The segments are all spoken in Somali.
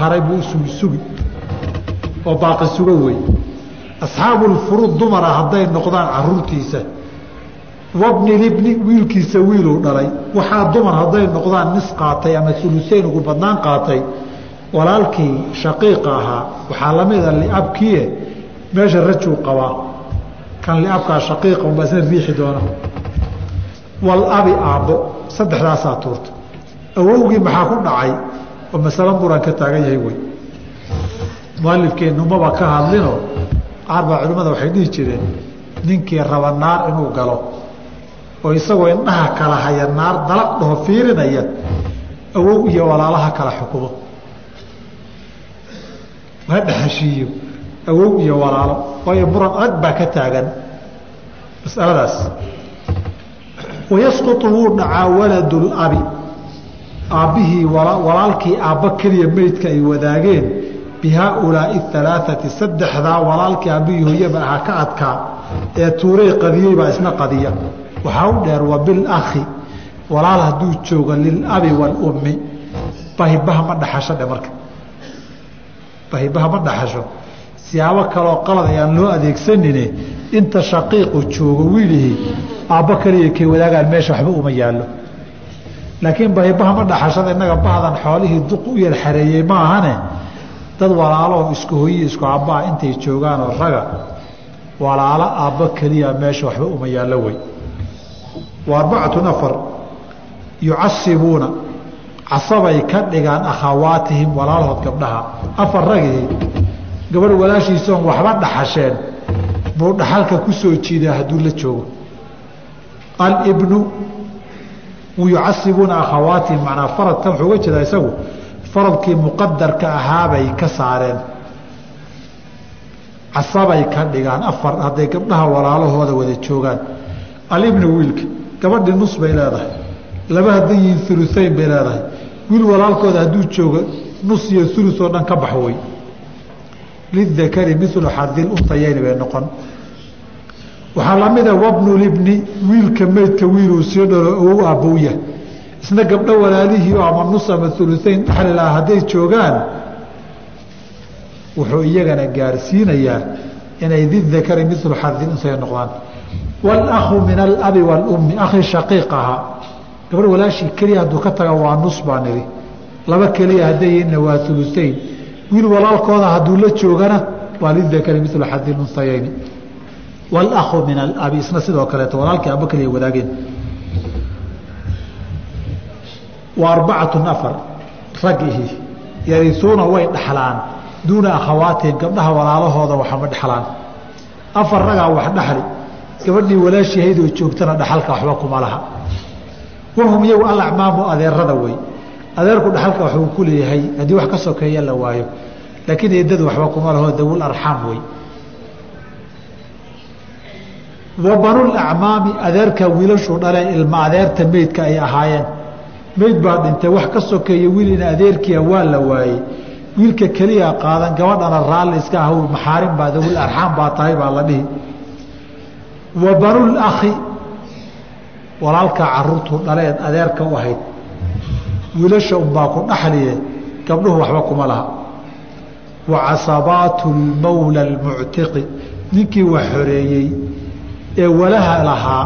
haray buu isugi sugi. Oo baaqi sugo wey asxaabulfuruud dumara hadday noqdaan caruurtiisa. Wabni libni wiilkiisa wiiluu dhalay. Waxaa dumar hadday noqdaan nis qaatay ama uluseyn ugu badnaan qaatay. Walaalkii shaqiiqa ahaa. Waxaa lamida liabkie meesha rajuu qabaa kan liabkaa shaqiiqa unbaa isna riixi doona. Walabi aabbo. Saddexdaasaa tuurta. Awowgii maxaa ku dhacay oo masalo muran ka taagan yahay wey mualifkeennu maba ka hadlinoo qaar baa culimmada waxay dhihi jireen ninkii raba naar inuu galo oo isagoo indhaha kala haya naar dalaq dhaho fiirinaya awow iyo walaalaha kala xukumo. Ha dhexashiiyo awow iyo walaalo waayo muran adag baa ka taagan masaladaas. Wayasqutu wuu dhacaa waladulabi aabbihii walaalkii aabba keliya meydka ay wadaageen bi haaulaai alaaati saddexdaa walaalkii aabbihii hooyaba ahaa ka adkaa ee tuuray qadiyey baa isna qadiya. Waxaa u dheer wa bilakhi walaal hadduu joogo lilabi waalummi bahibaha ma dhaxasho dhe marka. Bahibaha ma dhaxasho. Siyaabo kaloo qalad ayaan loo adeegsanine inta shaqiiqu joogo wiilihii aabbo kaliya kay wadaagaan meesha waxba uma yaallo laakiin bahibaha ma dhaxashada innaga bahdan xoolihii duq u yar xareeyey ma ahane? Dad walaaloo isku hoyi isku aabbaha intay joogaanoo raga. Walaalo aabbo keliya meesha waxba uma yaallo wey. Wa arbacatu nafar. Yucasibuuna. Casabay ka dhigaan akhawaatihim walaalahood gabdhaha. Afar ragii. Gabadh walaashiisaoon waxba dhaxasheen. Buu dhaxalka ku soo jiidaa hadduu la joogo. Alibnu yucasibuuna akhawaatihim macnaa faradkan wuxuu uga jeedaa isagu faradkii muqadarka ahaabay ka saareen casabay ka dhigaan afar hadday gabdhaha walaalahooda wada joogaan alibnu wiilka gabadhii nus bay leedahay laba hadday yihiin uluayn bay leedahay wiil walaalkooda hadduu joogo nus iyo ulu oo dhan ka bax wey lidakari milu xadil untayeyni bay noqon waxaa lamida wabnulibni wiilka meydka wiiluu sii dhalo awow aabowya isna gabdho walaalihii oo ama nus ama uluayn dhexli laha hadday joogaan wuxuu iyagana gaarsiinayaa inay didakari milu xadil untay noqdaan wاlأhu min alabi wاlumi akhi shaqiiq ahaa gabadh walaashii keliya hadduu ka taga waa nus baa nidhi laba keliya hadday yihiinna waa ulusayn wiil walaalkooda hadduu la joogana waa lidakari milu xadi unsayayni wاlأhu min alabi isna sidoo kaleeto walaalkii aba keliya wadaageen wa arbacatu afar ragihii yariuuna way dhaxlaan duuna akhawaatihim gabdhaha walaalahooda waxama dhexlaan afar ragaa wax dhaxli gabadhii walaashihayd oo joogtana dhaxalka waxba kuma laha wahum iyagu alacmaamu adeerada wey adeerku dhaxalka waxuu ku leeyahay haddii wax ka sokeeya la waayo laakiin eedadu waxba kuma laho dawul arxaam wey wa banulacmaami adeerka wiilashuu dhale ilma adeerta meydka ay ahaayeen. Meyd baa dhintay wax ka sokeeya wiil in adeerkiia waa la waayey. Wiilka keliya qaadan gabadhana raalli iska ah maxaarim baa dawul arxaam baa tahay baa la dhihi. Wa banulakhi walaalkaa caruurtuu dhaleed adeerka u ahayd. Wiilasha unbaa ku dhaxliye gabdhuhu waxba kuma laha. Wa casabaatu almuctiqi ninkii wax xoreeyey ee walaha lahaa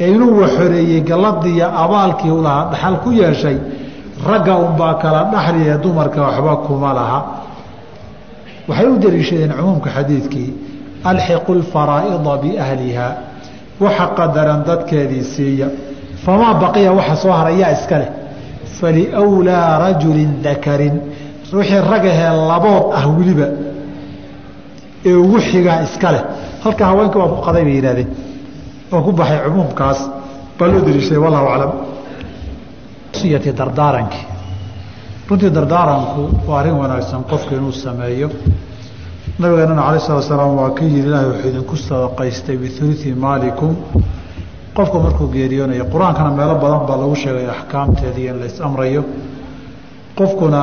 ee inuu wax xoreeyey galladiiyo abaalkii lahaa dhaxal ku yeeshay ragga unbaa kala dhaxliye dumarka waxba kuma laha. Waxay u daliishadeen cumuumka xadiidkii alxiqu lfaraa'ida biahliha waxa qadaran dadkeedii siiya. Famaa baqiya waxa soo haray yaa iska leh faliwlaa rajulin dakarin wixii ragahee labood ah weliba ee ugu xigaa iska leh. Halka haweenka waa ku qaday bay yidhahdeen oo ku baxay cumuumkaas baa loo daliishaday wallahu aclam. Siyati dardaarankii runtii dardaaranku waa arrin wanaagsan qofku inuu sameeyo. Nabigeenana alay slat slaam waa ka yidhi ilaahay wuxuu idinku sadaqaystay biuluثi maalikum. Qofku markuu geeriyoonayo qur'aankana meelo badan baa lagu sheegay axkaamteedii in lais amrayo. Qofkuna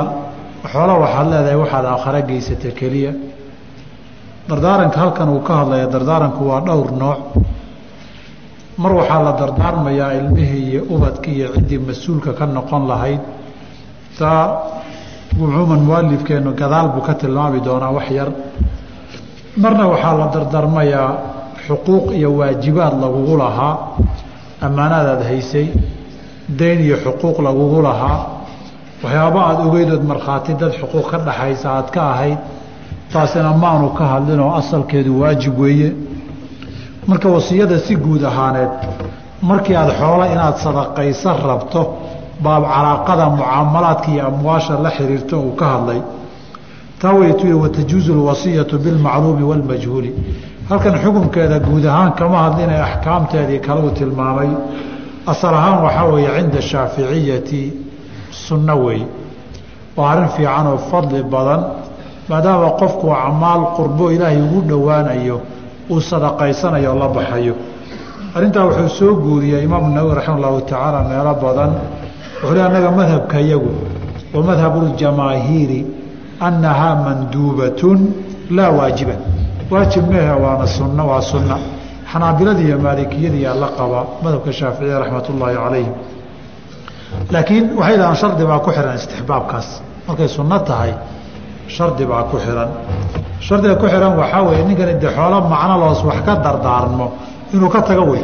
xoola waxaad leedahay waxaad aakhare geysata keliya. Dardaaranka halkan uu ka hadlaya dardaaranku waa dhowr nooc mar waxaa la dardaarmayaa ilmihii iyo ubadkii iyo ciddii mas'uulka ka noqon lahayd. Taa cumuuman mualifkeenu gadaal buu ka tilmaami doonaa wax yar. Marna waxaa la dardarmayaa xuquuq iyo waajibaad lagugu lahaa. Ammaanaadaad haysay dayn iyo xuquuq lagugu lahaa. Waxyaaba aada ogeydood markhaati dad xuquuq ka dhaxaysa aad ka ahayd taasina maanu ka hadlinoo asalkeedu waajib weeye marka wasiyada si guud ahaaneed markii aada xoolo inaad sadaqaysan rabto baab calaaqada mucaamalaadka iyo amwaasha la xiriirto uu ka hadlay. Taa waytu watajuuzu lwasiyatu bilmacluumi wاlmajhuuli halkan xukunkeeda guud ahaan kama hadlinay axkaamteedii kale uu tilmaamay. Asal ahaan waxaa weeye cinda shaaficiyati sunno weeye waa arrin fiican oo fadli badan maadaama qofku acmaal qurbo ilaahay ugu dhowaanayo uu sadaqaysanayo la baxayo. Arrintaa wuxuu soo guuriyey imaamu nawowi raxima allahu tacaala meelo badan. Wuxuu le annaga madhabka yagu wa madhabu ljamaahiiri annahaa manduubatun laa waajiba. Waajib mehe waana sunno waa sunna. Xanaabiladii iyo maalikiyadiiyaa la qabaa madhabka shaaficiya raxmat ullaahi calayhim laakiin waxay dhahaan shardi baa ku xihan istixbaabkaas. Markay sunno tahay shardi baa ku xihan shardiga ku xihan waxaa weeye ninkani dee xoolo macno loos wax ka dardaarmo inuu ka tago wey.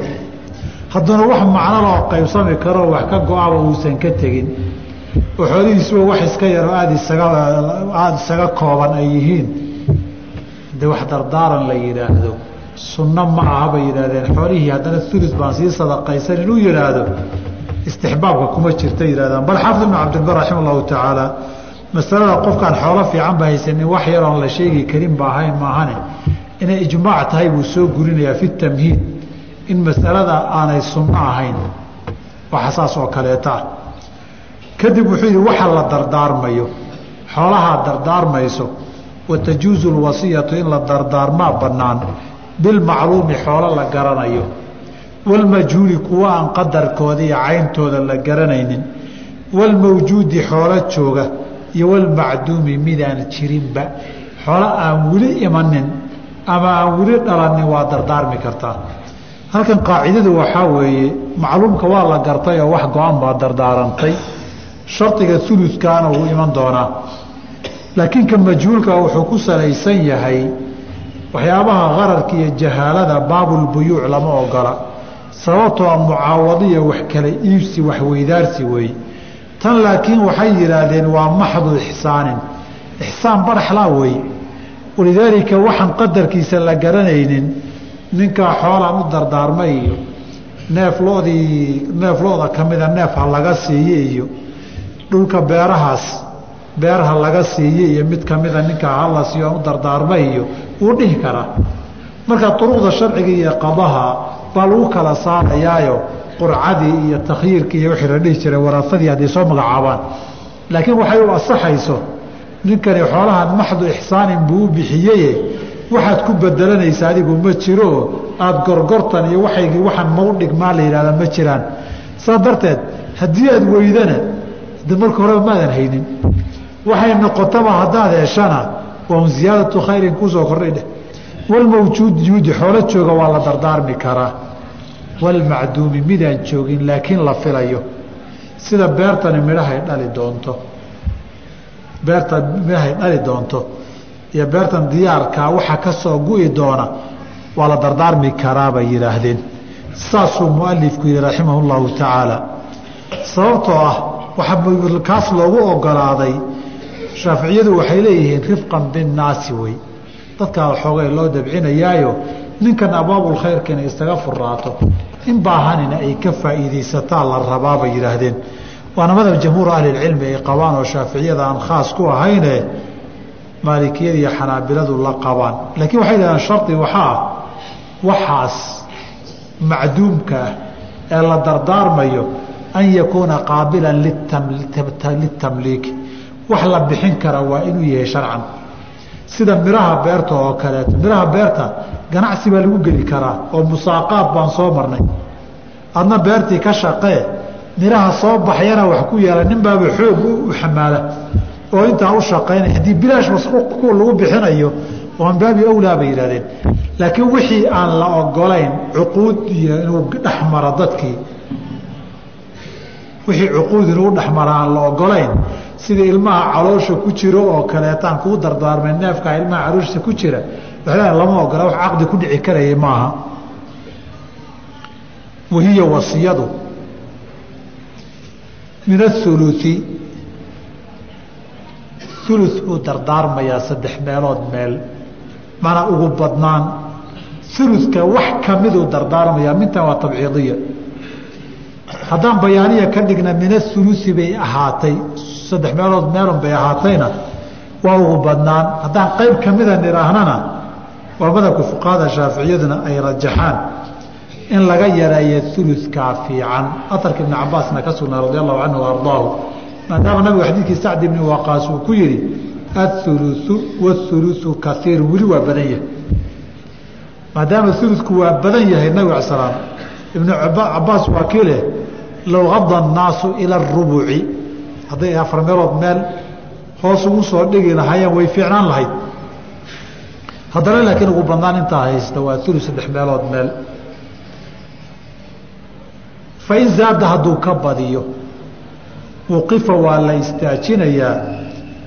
Hadduuna wax macno loo qaybsami karoo wax ka go-aba uusan ka tegin. Oo xoolihiisuba wax iska yaroo aada isaga aada isaga kooban ay yihiin. De wax dardaaran la yidhaahdo sunno ma aha bay yidhahdeen xoolihii haddana ulus baan sii sadaqaysan inuu yidhaahdo istixbaabka kuma jirta yidhahdaan bal xaafid ibnu cabdilbar raxima allahu tacaala masalada qofkaan xoolo fiican ba haysanin wax yaroon la sheegi karin ba ahayn maahane. Inay ijmaac tahay buu soo gurinayaa fi tamhiid in masalada aanay sunno ahayn. Waxa saas oo kaleeta. Ah kadib wuxuu yidhi waxa la dardaarmayo. Xoolahaa dardaarmayso. Watajuuzu lwasiyatu in la dardaarmaa bannaan. Bilmacluumi xoolo la garanayo. Walmajhuuli kuwa aan qadarkooda iyo cayntooda la garanaynin. Walmawjuudi xoolo jooga iyo walmacduumi midaan jirinba xoolo aan weli imanin ama aan weli dhalanin waa dardaarmi kartaa. Halkan qaacidadu waxaa weeye macluumka waa la gartay oo wax go-an baa dardaarantay. Shardiga uludkaana wuu iman doonaa. Laakiin ka majhuulka wuxuu ku salaysan yahay waxyaabaha qararka iyo jahaalada baabulbuyuuc lama ogola. Sababtoo mucaawadiya wax kala iibsi wax weydaarsi weeye tan laakiin waxay yidhaahdeen waa maxdu ixsaanin. Ixsaan baraxlaa weeye walidaalika waxaan qadarkiisa la garanaynin ninkaa xoolaan u dardaarmay iyo neef lodii neef lo-da ka mida neef ha laga siiye iyo dhulka beerahaas beerha laga siiye iyo mid kamida ninkaa hala siiyo u dardaarmay iyo wuu dhihi karaa. Marka duruqda sharciga iyo qadaha baa lagu kala saarayaayo qurcadii iyo takhyiirkii iyo wixii la dhihi jiray waraasadii hadday soo magacaabaan. Laakiin waxay u asaxayso ninkani xoolahan maxdu ixsaanin buu u bixiyeye? Waxaad ku bedelanaysa adigu ma jiro? Aada gorgortan iyo waaygii waxaan mau dhigmaa la yidhahda ma jiraan. Saas darteed haddii aad weydana de marka horeba maadan haynin waxay noqotaba haddaad heshana waa un ziyaadatu khayrin ku soo kordhay dheh walmawjuud juudi xoolo jooga waa la dardaarmi karaa walmacduumi midaan joogin laakiin la filayo. Sida beertani midhahay dhali doonto. Beertan midhahay dhali doonto. Iyo beertan diyaarkaa waxa ka soo gu'i doona waa la dardaarmi karaa bay yidhaahdeen saasuu mualifku yihi raximah llahu tacaala. Sababtoo ah waxaa loogu ogolaaday shaaficiyadu waxay leeyihiin rifqan binnaasi wey. Dadkaa xoogay loo dabcinayaayo ninkan abaabulkhayrka inay isaga furaato in baahanina ay ka faa'iidaysataa la rabaa bay yidhaahdeen. Waana madhab jamhuur ahlilcilmi ay qabaan oo shaaficiyada aan khaas ku ahayne maalikiyada iyo xanaabiladu la qabaan. Laakiin waxay dhahdeen shardi waxaa ah waxaas macduumka ah ee la dardaarmayo an yakuuna qaabilan litamliiki wax la bixin kara waa inuu yahay sharcan sida miraha beerta oo kaleeto miraha beerta ganacsi baa lagu geli karaa oo musaaqaad baan soo marnay. Adna beertii ka shaqee miraha soo baxyana wax ku yeela nin baaba xoog u xamaala. Oo intaa u shaqaynaya haddii bilaash masquuq lagu bixinayo oo baabi awlaa bay yidhahdeen laakiin wixii aan la ogolayn cuquud iyo inuu dhexmaro dadkii wixii cuquud inuu dhexmaro aan la ogolayn sida ilmaha caloosha ku jiro oo kaleetaan kuu dardaarmay neefkaa ilmaha calooshiisa ku jira waxaa lama ogola wax caqdi ku dhici karayay maaha. Wahiya wasiyadu. Min athuluthi thuluth uu dardaarmayaa saddex meelood meel mana ugu badnaan. Thuluthka wax kamiduu dardaarmayaa mintan waa tabciidiya. Haddaan bayaaniya ka dhigna min athuluthi bay ahaatay saddex meelood meelun bay ahaatayna waa ugu badnaan haddaan qayb kamida nidhaahnana waa madhabka fuqahada shaaficiyaduna ay rajaxaan in laga yareeyo ulukaa fiican aarka ibn cabaasna ka sugnaa radi allahu canhu ardaahu maadaama nabigu xadiidkii sacd ibni waqaas uu ku yihi auluu wاuluu kaiiru weli waa badan yahay maadaama uludku waa badan yahay nabig al slaam ibnu cabaas waa kii leh low ada الnaasu ilى اrubuci hadday afar meelood meel hoos ugu soo dhigi lahaayeen way fiicnaan lahayd. Haddana laakiin ugu badnaan intaa haysta waa ulu saddex meelood meel. Fain zaada hadduu ka badiyo wuqifa waa la istaajinayaa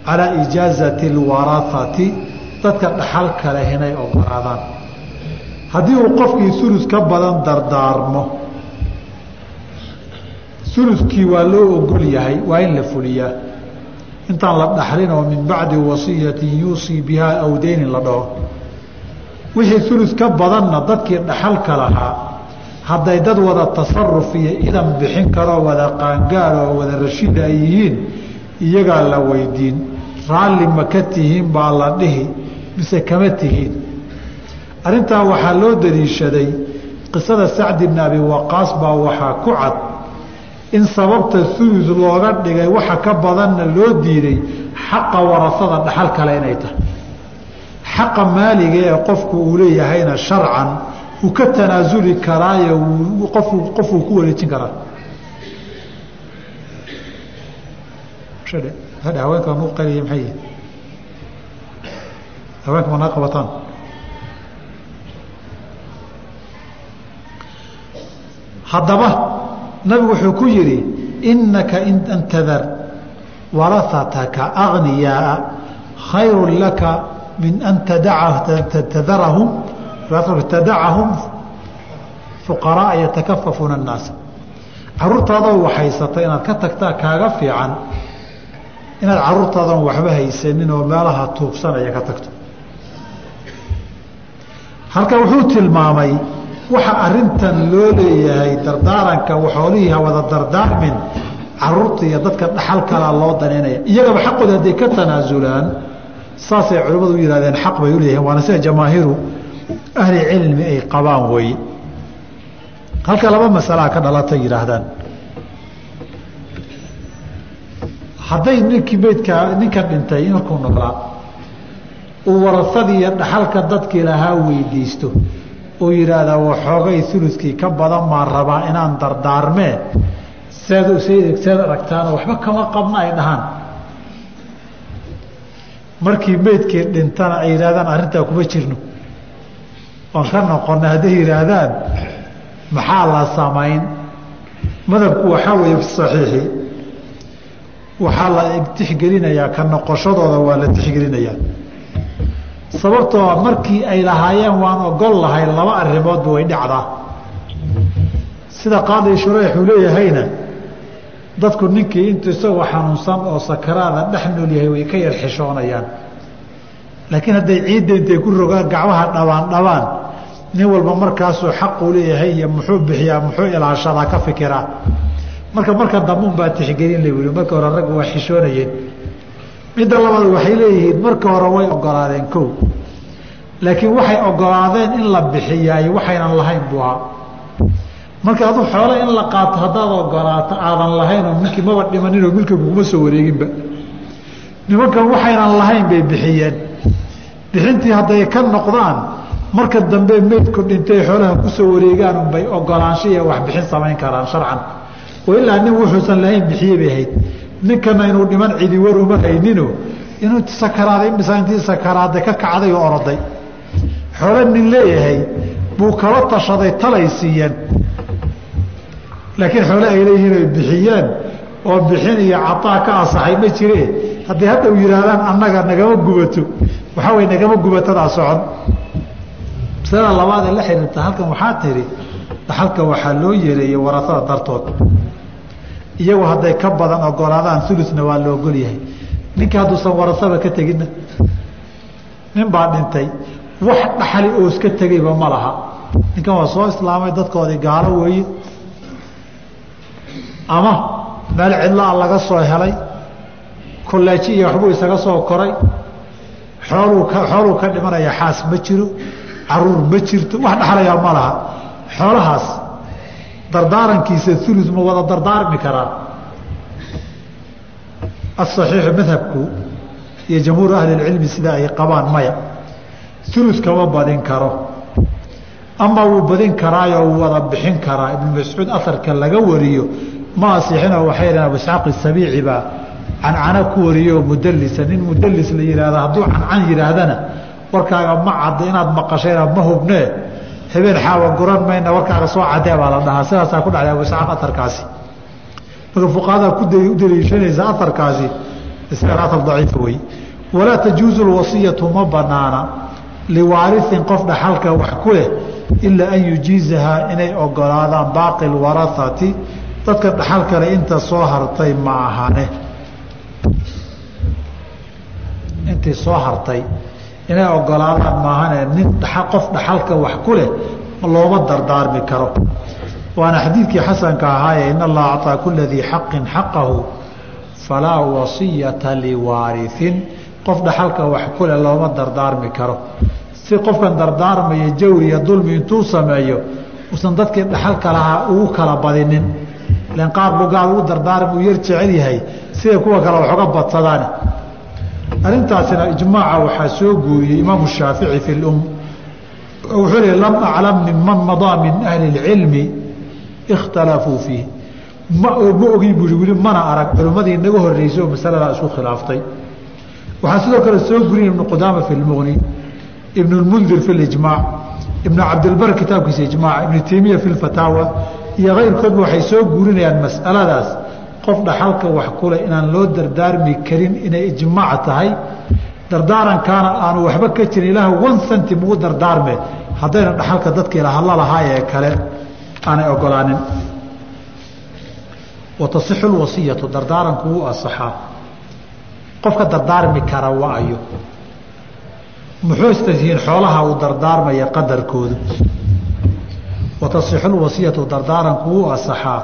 calaa ijaazati اlwarahati dadka dhaxalka leh inay ogolaadaan haddii uu qofkii ulus ka badan dardaarmo uluskii waa loo ogol yahay waa in la fuliyaa. Intaan la dhaxlin oo min bacdi wasiyatin yuusii bihaa aw deynin la dhaho. Wixii ulus ka badanna dadkii dhaxalka lahaa hadday dad wada tasaruf iyo idan bixin karoo wada qaangaar oo wada rashida ay yihiin iyagaa la weydiin. Raalli ma ka tihiin baa la dhihi mise kama tihiin. Arrintaa waxaa loo daliishaday qisada sacdi bni abi waqaas baa waxaa ku cad in sababta ulus looga dhigay waxa ka badanna loo diiday xaqa warasada dhaxal kale inay tahay. Xaqa maaliga ee qofku uu leeyahayna sharcan uu ka tanaasuli karaayo qofuu ku wareejin karaa. Haddaba nabigu wuxuu ku yidhi inaka in antadar warahataka agniyaaa khayru laka min an tadacahum fuqaraaa yatakafafuuna annaasa caruurtaadoo waxhaysata inaad ka tagtaa kaaga fiican inaad caruurtaadan waxba haysanin oo meelaha tuugsanaya ka tagto. Halka wuxuu tilmaamay waxa arintan loo leeyahay dardaaranka xoolihii hawada dardaarmin carruurta iyo dadka dhaxal loo danaynaya iyagaba xaqooda hadday ka tanaasulaan saasay culimmadu u yihahdeen xaq bay uleeyihiin waana sida jamaahiiru ahli cilmi ay qabaan weeye halka laba masalaa ka dhalatay yidhaahdaan hadday ninkii meydkaa ninka dhintay markuu noolaa uu warasadii iyo dhaxalka dadkii lahaa weydiisto oo yidhaahdaa waxoogay uludkii ka badan maan rabaa inaan dardaarmee seed aragtaanoo waxba kama qabna ay dhahaan. Markii meydkii dhintana ay yidhahdaan arrintaa kuma jirno. Oon ka noqona hadday yidhaahdaan maxaa la samayn madhabku waxaa weeye fi saxiixi. Waxaa la tixgelinayaa ka noqoshadooda waa la tixgelinayaa sababtoo markii ay lahaayeen waan ogol lahay laba arrimoodba way dhacdaa. Sida qaadi shureyx uu leeyahayna dadku ninkii intuu isagoo xanuunsan oo sakaraada dhex nool yahay way ka yar xishoonayaan. Laakiin hadday ciidda intay ku rogaan gacmaha dhabaan dhabaan nin walba markaasuu xaquu leeyahay iyo muxuu bixiyaa muxuu ilaashadaa ka fikiraa marka marka dambuun baa tixgelin la wili marka hore raggu waa xishoonayeen midda labaad waxay leeyihiin marka hore way ogolaadeen kow. Laakiin waxay ogolaadeen in la bixiyaay waxaynan lahayn buu ahaa. Marka adu xoole in la qaato haddaad ogolaato aadan lahaynoo ninkii maba dhimaninoo milka kuguma soo wareeginba. Nimankan waxaynan lahayn bay bixiyeen. Bixintii hadday ka noqdaan marka dambe meydku dhintay xoolaha ku soo wareegaan unbay ogolaansho iyo waxbixin samayn karaan sharcan. Oo ilaa nin wuxuusan lahayn bixiye bay ahayd ninkana inuu dhiman cidi war uma haynino inuu sakaraaday imisa intii sakaraaday ka kacday oo oroday xoole nin leeyahay buu kala tashaday talay siiyeen. Laakiin xoole ay leeyihiin ay bixiyeen oo bixin iyo cataa ka asaxay ma jire. Hadday hadda u yihaahdaan annaga nagama gubato waxaa wey nagama gubatadaa socon. Masalada labaad ee la xiriirta halkan waxaa tihi dhaxalka waxaa loo yeereeyey warasada dartood iyagu hadday ka badan ogolaadaan ulusna waa la ogol yahay. Ninka hadduusan warasaba ka teginna nin baa dhintay. Wax dhaxali oo iska tegeyba ma laha. Ninkan waa soo islaamay dadkoodii gaalo weeye ama meel cidlaa laga soo helay. Kolleeji iyo waxbuu isaga soo koray. Xooluu ka xooluu ka dhimanaya xaas ma jiro. Caruur ma jirto. Wax dhaxlayaa ma laha. Xoolahaas dardaarankiisa ulu ma wada dardaarmi karaa? Asaxiixu madhabku iyo jamhuuru ahli lcilmi sida ay qabaan maya ulu kama badin karo. Ama wuu badin karaayo wuu wada bixin karaa. Ibnu mascuud aarka laga wariyo ma asixino waxay dhahan isxaaq isabiici baa cancana ku wariyo mudalisa nin mudalis la yihahda hadduu cancan yihaahdana warkaaga ma cadda inaad maqashayna ma hubnee habeen xaawa guran mayna warkaaga soo cadee baa la dhahaa. Sidaasaa ku dhacday abu isxaaq marka fuqahada ku daliishanaysa aarkaasi isagan aar wey walaa tajuuzu lwasiyatu ma banaana liwaariin qof dhaxalka wax ku leh ilaa an yujiizahaa inay ogolaadaan baaqi lwaraati dadka dhaxal inta soo hartay ma ahane. Intii soo hartay inay ogolaadaan maahane nin qof dhaxalka wax ku leh looma dardaarmi karo. Waana xadiidkii xasanka ahaaye in allaha acطaa kula dii xaqin xaqahu falaa wasiyata liwaariin qof dhaxalka wax ku looma dardaarmi karo. Si qofkan dardaarmaya jawriya dulmi intuu sameeyo uusan dadkii dhaxalka lahaa ugu kala badinin. Ilan qaar buu gaal ugu dardaarmi uu yar jecel yahay. Sida kuwa kale wax oga badsadaan arrintaasina ijmaaca waxaa soo guuriyey imaamu shaafici fi lum. Wuxuu lehi lam aclam minman madaa min ahli اlcilmi ikhtalafuu fiih ma ma ogi bui mana arag culimmadii naga horreysay oo masaladaa isku khilaaftay. Waxaa sidoo kale soo guriyay ibnu qudaama fi lmuqni ibn اmundir fi ijmaac ibn cabdilbar kitaabkiisa ijmaac ibnu teymiya fi fataawa iyo keyrkoodba waxay soo guurinayaan masaladaas qof dhaxalka wax kule inaan loo dardaarmi karin inay ijmaac tahay dardaarankaana aanu waxba ka jirin. Ilaah one centim ugu dardaarme. Haddayna dhaxalka dadkii lahadla lahaa ee kale aanay ogolaanin. Watasixu lwasiyatu dardaaranku wuu asaxaa. Qofka dardaarmi kara waayo. Muxuu istayihiin xoolaha uu dardaarmaya qadarkoodu watasixu lwasiyatu dardaaranku wuu asaxaa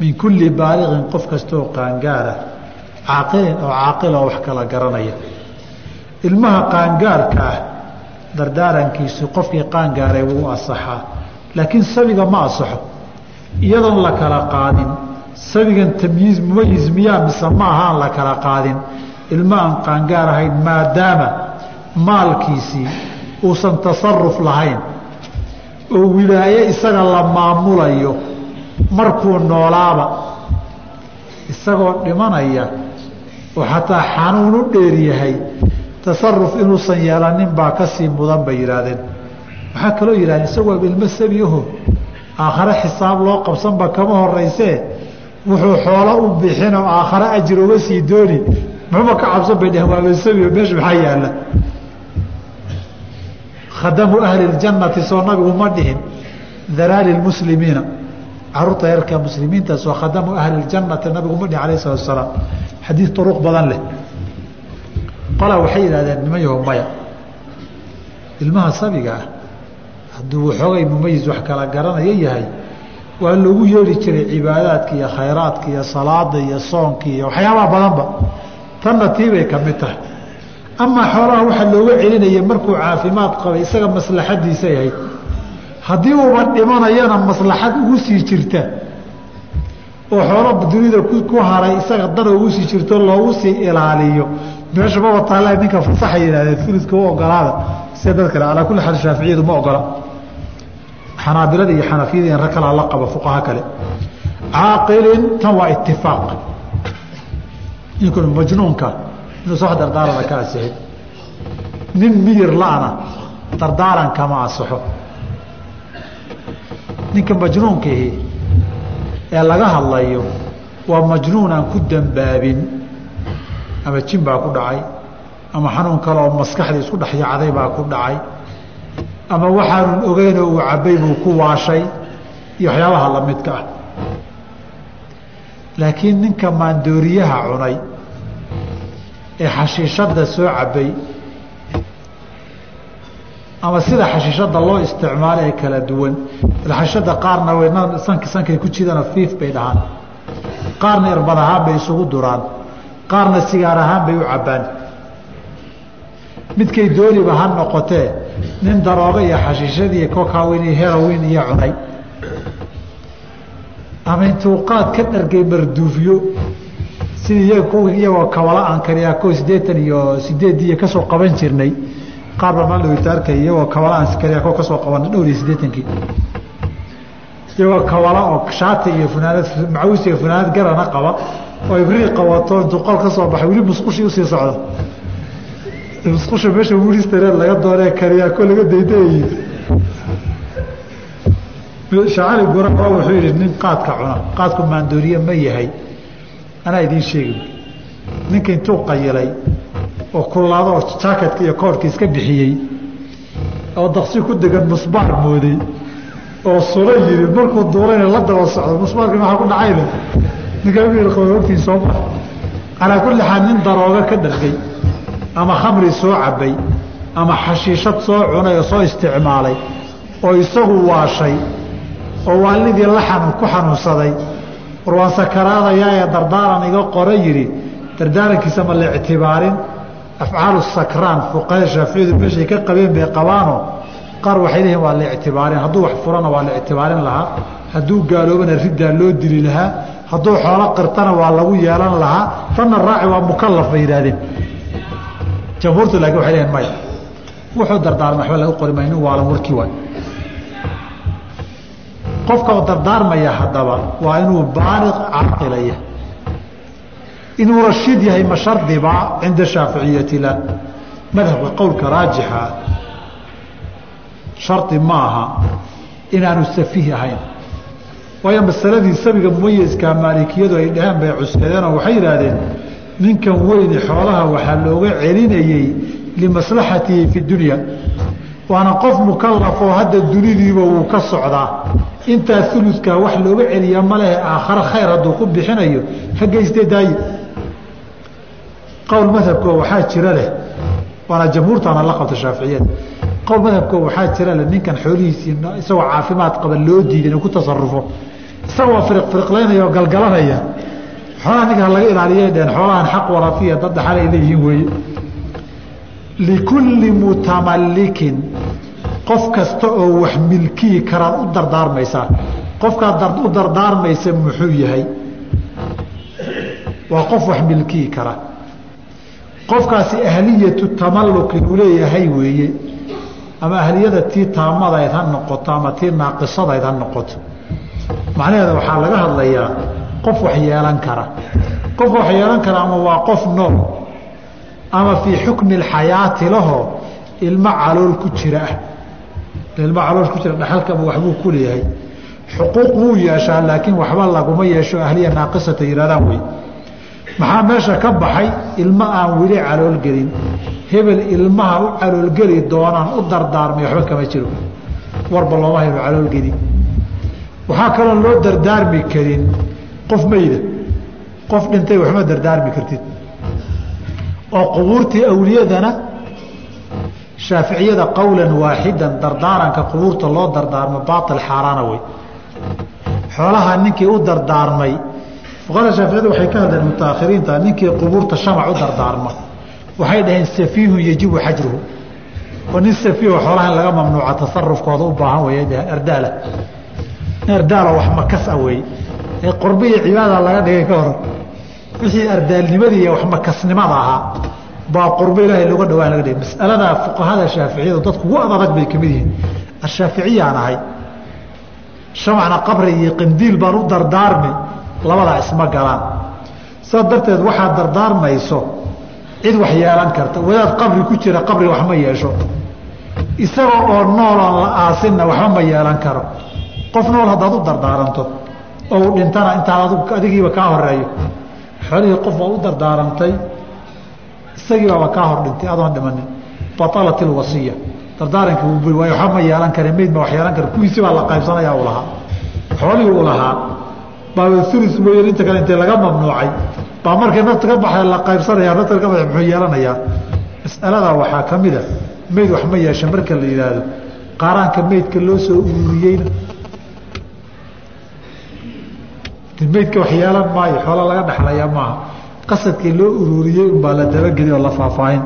min kulli baaliqin qof kastaoo qaangaara caaqilin oo caaqila oo wax kala garanaya. Ilmaha qaangaarka ah dardaarankiisu qofkii qaangaaray wuu asaxaa laakiin sabiga ma asaxo iyadoon la kala qaadin sabigan tamyiiz mumayiz miyaa mise ma ahaan la kala qaadin. Ilma aan qaangaar ahayn maadaama maalkiisii uusan tasaruf lahayn. Oo wilaaye isaga la maamulayo markuu noolaaba isagoo dhimanaya oo xataa xanuun u dheeryahay tasaruf inuusan yeelanin baa ka sii mudan bay yidhaahdeen. Waxaa kaloo yidhahdeen isagoo ilmo sabi aho aakhare xisaab loo qabsanba kama horeysee wuxuu xoolo u bixin oo aakhare ajir uga sii dooni muxuuba ka cabsan bay dheheen waaba sabi meesha maxaa yaalla? Khadamu ahli ljannati soo nabigu ma dhihin daraali lmuslimiina carruurta yarka muslimiintaas waa khadamu ahli ljannati nabigu ma dhihin alayh salatu xadiid turuq badan leh. Qolaa waxay yidhahdeen yaho maya. Ilmaha sabiga ah hadduu waxoogay mumayis wax kala garanaya yahay waa loogu yeeri jiray cibaadaadka iyo khayraadka iyo salaada iyo soonka iyo waxyaabaha badanba. Tanna tiibay ka mid tahay. Amaa xoolaha waxaa looga celinaya markuu caafimaad qabay isaga maslaxadiisa yahay haddii uuba dhimanayana maslaxad ugu sii jirta oo xoolo dunida ku haray isaga dana ugu sii jirto loogu sii ilaaliyo meesha ma wataala ninka fasaxa yidhahdeen fuliska u ogolaada sida dad kale alaa kulli xaal shaaficiyadu ma ogola. Xanaabilada iyo xanafiyada in rag kalaa la qaba fuqaha kale. Caaqilin tan waa itifaaq ninkun majnuunka inuusa wax dardaarana ka asixin nin miyir la-na dardaaran kama asaxo ninka majnuunkihi ee laga hadlayo waa majnuun aan ku dambaabin ama jin baa ku dhacay ama xanuun kale oo maskaxdii isku dhex yacday baa ku dhacay ama waxaanun ogeynoo uu cabbay buu ku waashay iyo waxyaabaha lamidka ah. Laakiin ninka maandooriyaha cunay ee xashiishadda soo cabbay ama sida xashiishadda loo isticmaalo ee kala duwan xashiishadda qaarna way sanki sankay ku jidana fiif bay dhahaan. Qaarna irbad ahaan bay isugu duraan. Qaarna sigaar ahaan bay u cabbaan. Midkay dooniba ha noqotee nin darooga iyo xashiishadii kokawin iyo herowin iyo cunay. Ama intuu qaad ka dhargay marduufiyo sidii iyagoo kabala aan kariyaa ko siddeetan iyo sideediiyo ka soo qaban jirnay qaar baa maalawita arkay iyagoo kabala aan kariyaa ko ka soo qabanay dhowr iyo siddeetankii. Iyagoo kabala oo shaati iyo funaanad macawisiga funaanad garana qaba oo ibrii qabato intuu qol ka soo baxay weli musqushii u sii socda musqusha meesha wilistaree laga doonee kariyaa ko laga daydayayi shacali gura wuxuu yidhi nin qaadka cuna qaadku maandooriye ma yahay anaa idiin sheegi ninka intuu qayilay oo kullaado oo jaaketka iyo koorhka iska bixiyey oo daqsi ku degan musbaar mooday oo sula yidhi markuu duulayna la daba socdo musbaarkii maxaa ku dhacayna ninkaagtiin soo bax. Calaa kulli xaal nin darooga ka dhargay ama khamri soo cabbay ama xashiishad soo cunay oo soo isticmaalay oo isagu waashay oo waalidii la ku xanuunsaday war sakaraadayaa ee dardaaran iga qora yidhi dardaarankiisa ma la ictibaarin afcaalu sakraan fuqahada shaaficiyadu meeshay ka qabeen bay qabaano qaar waxay leeyihiin waa la ictibaarin hadduu wax furana waa la ictibaarin lahaa hadduu gaaloobana riddaa loo dili lahaa hadduu xoolo qirtana waa lagu yeelan lahaa tanna raaci waa mukalaf bay yidhahdeen jamhuurtu laakiin waxay leeyihiin maya wuxuu dardaarmay waxba laga qori maya nin waalan warkii waay qofka dardaarmaya haddaba waa inuu baaliq caaqilaya inuu rashiid yahay ma shardiba cinda shaaficiyati la madhabka qowlka raajixa. Shardi ma aha inaanu safiih ahayn. Waayo masaladii sabiga mumayaskaa maalikiyadu ay dhaheen bay cuskadeenoo waxay yidhaahdeen ninkan weyne xoolaha waxaa looga celinayey limaslaxatihi fi dunya. Waana qof mukalaf oo hadda dunidiiba wuu ka socdaa intaa uludkaa wax looga celiya ma lehe khayr hadduu ku bixinayo. Hageyste daaye qowl madhabkoo waxaa jira leh waana jamhuurtaana la qabta shaaficiyada qowl madhabkoo waxaa jira leh ninkan xoolihiisii isagoo caafimaad qaba loo diiday inuu ku tasarufo isagoo firiq oo galgalanaya. Xoolaha ninkaa laga ilaaliyay dheen xoolahan xaq warafiya dad dhaxal leeyihiin weeye. Likulli mutamalikin qof kasta oo wax milkiyi karaad u dardaarmaysaa qofkaad u dardaarmaysa muxuu yahay? Waa qof wax milkiyi kara qofkaasi ahliyatu tamallukin uu leeyahay weeye ama ahliyada tii taamadayd ha noqoto ama tii naaqisadayd ha noqoto. Macnaheeda waxaa laga hadlayaa qof wax yeelan kara. Qof wax yeelan kara ama waa qof nool ama fii xukmi alxayaati lahoo ilmo calool ku jira. Ah ilmo calool ku jira dhaxalkaba waxbuu ku leeyahay. Xuquuq wuu yeeshaa laakiin waxba laguma yeesho ahliya naaqisata yidhahdaan wey maxaa meesha ka baxay ilmo aan weli caloolgelin hebel ilmaha u caloolgeli doonaan u dardaarmay waxba kama jiro. Warba looma hayno caloolgeli waxaa kaloo loo dardaarmi karin qof meyda qof dhintay waxma dardaarmi kartid. Oo qubuurtii awliyadana shaaficiyada qowlan waaxidan dardaaranka qubuurta loo dardaarmo baail xaaraana wey xoolaha ninkii u dardaarmay fuqahada shaaficiyada waxay ka hadleen mutaakhiriinta ninkii qubuurta shamac u dardaarma. Waxay dhaheen safiihun yajibu xajruhu. Oo nin safiiho xoolaha in laga mamnuuca tasarufkooda u baahan wey dhaheen ardaala nin ardaalo wax makas ah wey ee qurbe iyo cibaada laga dhigay ka hor. Wixii ardaalnimadii iyo wax makasnimada ahaa. Baa qurbo ilaahay looga dhawaan laga dhigay. Masaladaa fuqahada shaaficiyadu dadku ugu adarag bay ka mid yihiin. Ashaaficiyaan ahay. Shamacna qabri iyo qandiil baan u dardaarmi labadaa isma galaan. Saa darteed waxaad dardaarmayso cid wax yeelan karta. Wadaad qabri ku jira qabri wax ma yeesho. Isagoo oo nool oon la aasinna waxba ma yeelan karo. Qof nool haddaad u dardaaranto oo uu dhintana intaan adigiiba kaa horeeyo xoolihii qof waa u dardaarantay isagiibaaba kaa hor dhintay adoon dhimanin baalat ilwasiya dardaarankii waxba ma yeelan kare meyd wax yeelan kare kuwiisi baa la qaybsanaya uu lahaa. Xoolihii uu lahaa baa ulu mooyeen inta kale intee laga mamnuucay. Baa markay nafta ka baxda la qaybsanaya nafta ka baxda muxuu yeelanayaa. Mas'aladaa waxaa ka mid a. Meyd wax ma yeesha marka la yidhaahdo. Qaaraanka meydka loo soo ururiyeyna meydka wax yeelan maayo xoola laga dhexlaya maaha. Qasadkii loo ururiyey unbaa la dabageli oo la faahfaahin.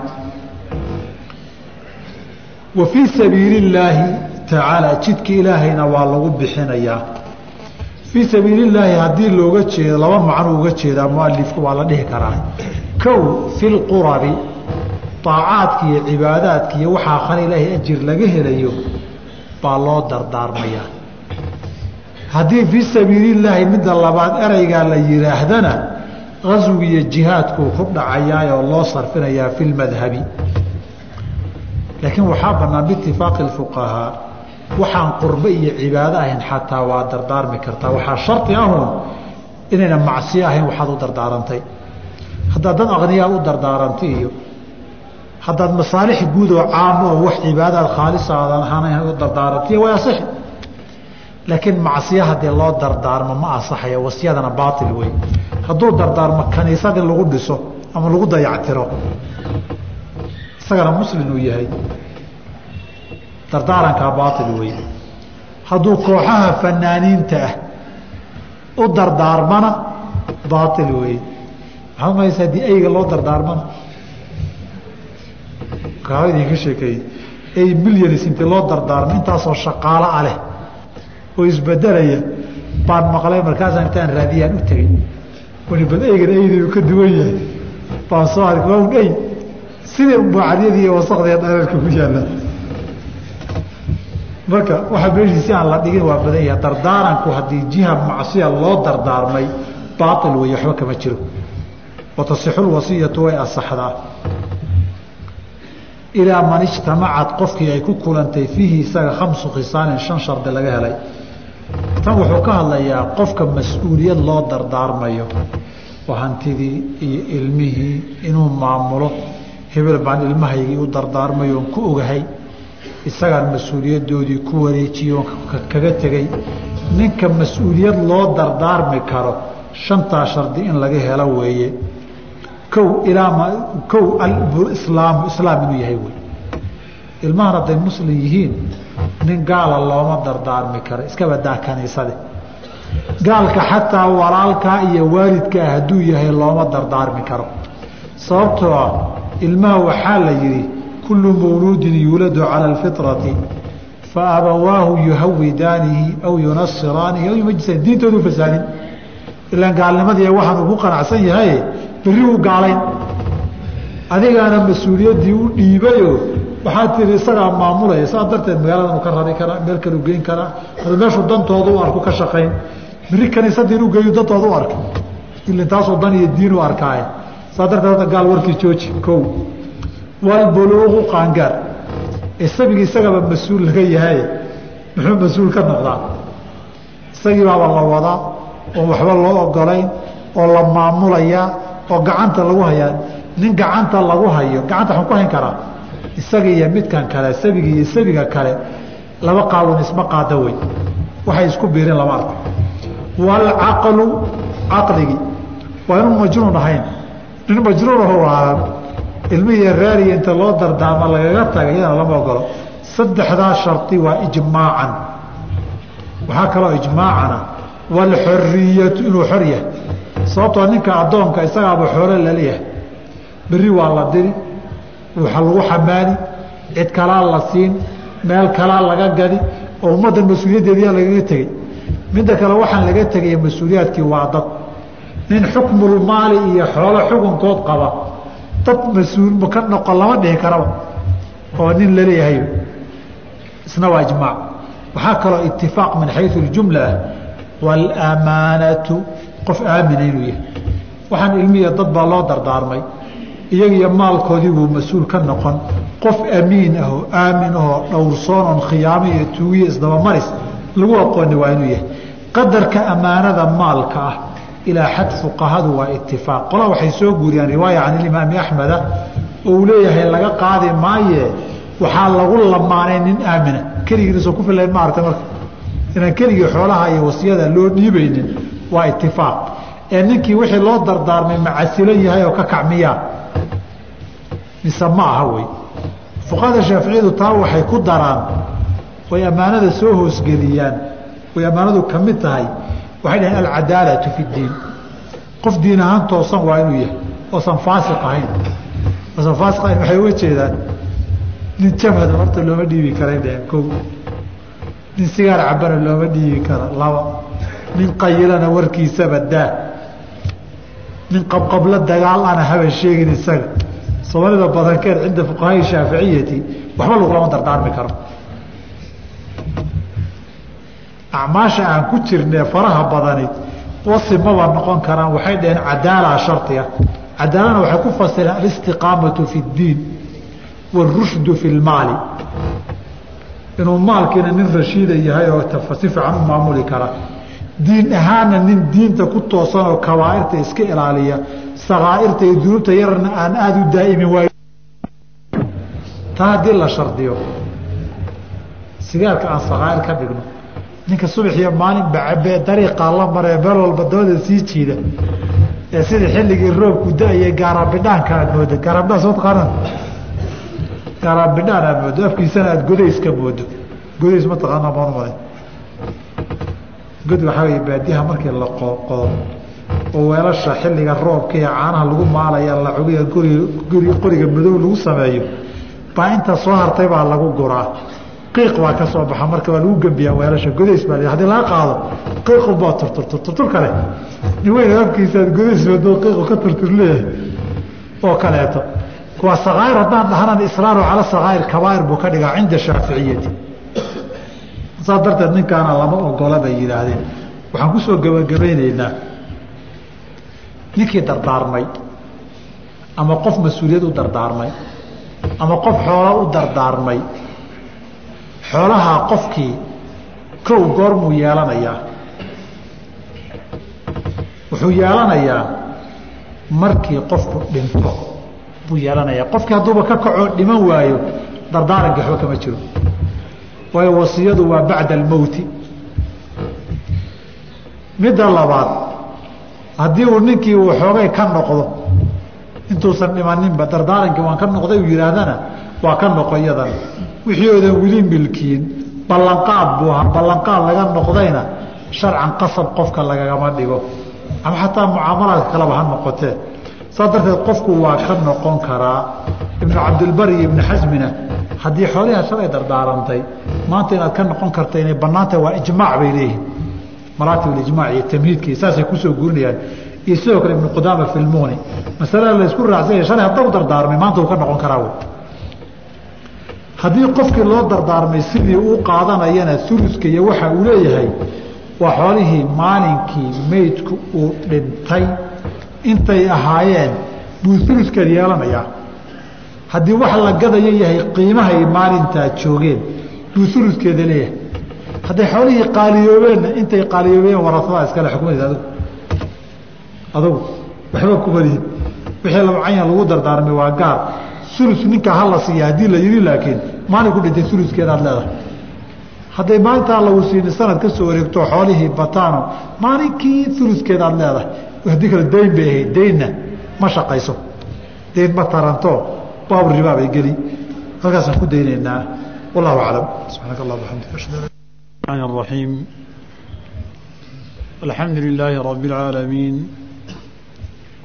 Wa fii sabiili illaahi tacaala jidka ilaahayna waa lagu bixinayaa fii sabiili illaahi haddii looga jeedo laba macno uga jeedaa mualifku waa la dhihi karaa. Kow fi lqurabi iyo cibaadaadka iyo waxaa khana ilaahay ajir laga helayo baa loo dardaarmayaa. Haddii fii sabiili illaahi midda labaad ereygaa la yidhaahdana qaswiga iyo jihaadkuu ku dhacayaa oo loo sarfinayaa fi lmadhabi laakiin waxaa bannaan biitifaaqi fuqahaa waxaan qurbe iyo cibaado ahayn xataa waa dardaarmi kartaa. Waxaa shardi ahun inayna macsiyo ahayn waxaad u dardaarantay. Haddaad dad aqniyaad u dardaarantay iyo haddaad masaalix guud oo caamo oo wax cibaadaad khaalisa aadan ahaan u dardaarantay way asixi laakiin macsiyo haddii loo dardaarmo ma asaxayo wasiyadana baatil wey hadduu dardaarmo kaniisad lagu dhiso ama lagu dayactiro isagana muslin uu yahay dardaarankaa baail wey hadduu kooxaha fanaaniinta ah u dardaarmana baail wey malaysa haddii eyga loo dardaarmana? Kaa idinka sheekeeyey. Ey milyanis intii loo dardaarmo intaasoo shaqaalo ah leh oo isbedelaya baan maqlay markaasaan intaan raadiyaan u tegey wani bal eygan eydi uu ka duwan yahay. Baan soo ark waa un ey. Iyo wasakdiiyo dhareerka ku yaalla marka waxa meeshiisi aan la dhigin waa badan yahay. Dardaaranku haddii jiha macsiya loo dardaarmay baail wey waxba kama jiro. Wa tasixu lwasiyatu way asaxdaa. Ilaa man ijtamacad qofkii ay ku kulantay fiihi isaga khamsu khisaalin shan shardi laga helay. Tan wuxuu ka hadlayaa qofka mas'uuliyad loo dardaarmayo. Oo hantidii iyo ilmihii inuu maamulo hebel baan ilmahaygii u dardaarmay oon ku ogahay isagaan mas'uuliyadoodii ku wareejiye oon kaga tegey ninka mas'uuliyad loo dardaarmi karo shantaa shardi in laga helo weeye. Kow ilaa kow alislaamu islaam inuu yahay wey ilmahan hadday muslim yihiin nin gaala looma dardaarmi karo iska badaa kaniisade gaalka xataa walaalkaa iyo waalidkaa hadduu yahay looma dardaarmi karo. Sababtoo ah ilmaha waxaa la yidhi kullu mawluudin yuuladu cala alfitrati fa abawaahu yuhawidaanihi aw yunasiraanihi aw yumajisaan diintoodu fasaadin ilaan gaalnimadii waxaan ugu qanacsan yahay berri uu gaalayn adigaana mas'uuliyaddii u dhiibayoo waxaa tihi isagaa maamulaya saa darteed magaaladan ka rari karaa meel kalu geyn karaa hada meeshuu dantooda u arku ka shaqayn berri kaniisadii inuu geeyo dantooda u arka ila taasoo dan iyo diin u arkaaye saa darteed walbuluuqu qaangaar isagii isagaba mas'uul laga yahay muxuu mas'uul ka noqdaa isagii baaba la wadaa oo waxba loo ogolayn oo la maamulayaa oo gacanta lagu hayaa nin gacanta lagu hayo gacanta waxaan ku hayn karaa isaga iyo midkan kale sabiga iyo sabiga kale laba qaawan isma qaada wey waxay isku biirin lama arko waalcaqlu caqligii waa inuu majnuun ahayn nin majnuun aho waalan ilmihii raariya inta loo dardaarma lagaga taga iyadana lama ogolo. Saddexdaa shardi waa ijmaacan. Waxaa kaloo ijmaacana waalxoriyatu inuu xor yahay. Sababtoo ninka addoonka isagaaba xoolo la leeyahay berri waa la diri waxa lagu xamaani cid kalaa la siin meel kalaa laga gadi oo ummaddan mas'uuliyaddeediyaa lagaga tegey. Midda kale waxaan laga tegaya mas'uuliyaadkii waa dad. Nin xukmulmaali iyo xoolo xukunkood qaba dad mas'uul maka noqon lama dhihi karaba oo nin la leeyahay isna waa ijmaac. Waxaa kaloo itifaaq min xayu اljumla ah wاlamaanatu qof aamina inuu yahay. Waxaan ilmihiya dad baa loo dardaarmay iyagiyo maalkoodii buu mas'uul ka noqon. Qof amiin ahoo aamin ahoo dhowrsoon oon khiyaamo iyo tuugiyo isdabamaris lagu aqooni waa inuu yahay. Qadarka ammaanada maalka ah ilaa xad fuqahadu waa itifaaq qola waxay soo guuriyaan riwaaya can ilimaami axmeda oo uu leeyahay laga qaadi maaye waxaa lagu lamaanay nin aamina. Keligiinisoo ku filayn maarata marka. Inaan keligii xoolaha iyo wasiyada loo dhiibaynin waa itifaaq ee ninkii wixii loo dardaarmay macasilan yahay oo ka kacmiyaa? Mise ma aha wey. Fuqahada shaaficiyadu taa waxay ku daraan way ammaanada soo hoosgeliyaan way ammaanadu ka mid tahay waxay dhaheen alcadaalatu fi ddiin. Qof diin ahaan toosan waa inuu yahay oosan faasiq ahayn. Oosan faasiq ahayn waxay uga jeedaan nin jabhada horta looma dhiibi karay dheheen kow. Nin sigaar cabana looma dhiibi kara laba. Nin qayilana warkiisaba daa. Nin qabqablo dagaal ana haba sheegin isaga. Soomaalida badankeed cinda fuqahaai shaaficiyati waxba lagulama dardaarmi karo acmaasha aan ku jirnee faraha badani wasi maba noqon karaan waxay dhaheen cadaala shardiga cadaalana waxay ku fasireen alistiqaamatu fi اddiin wاrushdu fi lmaali. Inuu maalkiina nin rashiida yahay oo si fiican u maamuli kara. Diin ahaana nin diinta ku toosan oo kabaairta iska ilaaliya sakaairta iyo dunuubta yarna aan aada u daa'imin waay taa haddii la shardiyo sigaarka aan sakaair ka dhigno ninka subaxiyo maalin bacabee dariiqaa la maree meel walba dabada sii jiida. Ee sida xilligii roobku da'ayay gaarabidhaanka aad moodo. Gaarabidhaan soo taqaanaa gaarabidhaan aad moodo. Afkiisana aada godays ka moodo. Godays ma taqaanaa maan malay god waxaa wey baadiyaha markii la qoqodo oo weelasha xilliga roobka iyo caanaha lagu maalaya lacugiga guriga qoriga madow lagu sameeyo baa inta soo hartay baa lagu guraa qiiq baa ka soo baxa marka waa lagu gembiyaa weelasha godays baa haddii laga qaado qiiqubaa turturturtur kale. Nin weyn afkiisaad godays wado qiiqu ka turtur leeyahay. Oo kaleeto. Waa sakaa'ir haddaan dhahanan israaru cala sakaa'ir kabaa'ir buu ka dhigaa cinda shaaficiyati. Saas darteed ninkaana lama ogola bay yidhaahdeen. Waxaan ku soo gebagabaynaynaa ninkii dardaarmay ama qof mas'uuliyad u dardaarmay ama qof xoola u dardaarmay xoolahaa qofkii kow goormuu yeelanayaa. Wuxuu yeelanayaa markii qofku dhinto buu yeelanayaa. Qofkii hadduuba ka kacoo dhiman waayo dardaaranka waxba kama jiro. Waayo wasiyadu waa bacda almowti. Midda labaad haddii uu ninkii uu xoogay ka noqdo intuusan dhimaninba dardaarankii waan ka noqday uu yihaahdana waa ka noqo iyadana wixii oodan weli milkiin ballanqaad buu ahaa. Ballanqaad laga noqdayna sharcan qasab qofka lagagama dhigo. Ama xataa mucaamalaadka kaleba ha noqotee saas darteed qofku waa ka noqon karaa. Ibnu cabdilbari iyo ibnu xasmina haddii xoolihaa shalay dardaarantay maanta inaad ka noqon karta inay bannaantahay waa ijmaac bay leeyihiin maraatib ijmaac iyo tamhiidkii saasay ku soo guurinayaan iyo sidoo kale ibnu qudaama fi masalada laysku raacsanya shalay hadda dardaarmay maanta uu ka noqon karaa haddii qofkii loo dardaarmay sidii uu qaadanayana uluska iyo waxa uu leeyahay waa xoolihii maalinkii meydku uu dhintay. Intay ahaayeen buu uluskan yeelanayaa. Haddii wax la gadayo yahay qiimahay maalintaa joogeen buu uluskeeda leeyahay. Hadday xoolihii qaaliyoobeenna intay qaaliyoobeen warasadaa iskale xukmadaysa adigu adagu waxba kumalihin wixii labcanya lagu dardaarmay waa gaar. Ulus ninka hala siiya haddii la yihi laakiin maalin ku dhintay uluskeedaad leedahay. Hadday maalintaa lagu siini sanad ka soo wareegto xoolihii bataano maalinkii uluskeed leedahay. Haddii kale dayn bay ahayd daynna ma shaqayso. Dayn ma taranto baab ribaabay geli. Halkaasaan ku daynaynaa. Wallahu aclam. Subxaanaka allah bxamdik an raxiim alxamdu lilaahi rabi اlcaalamiin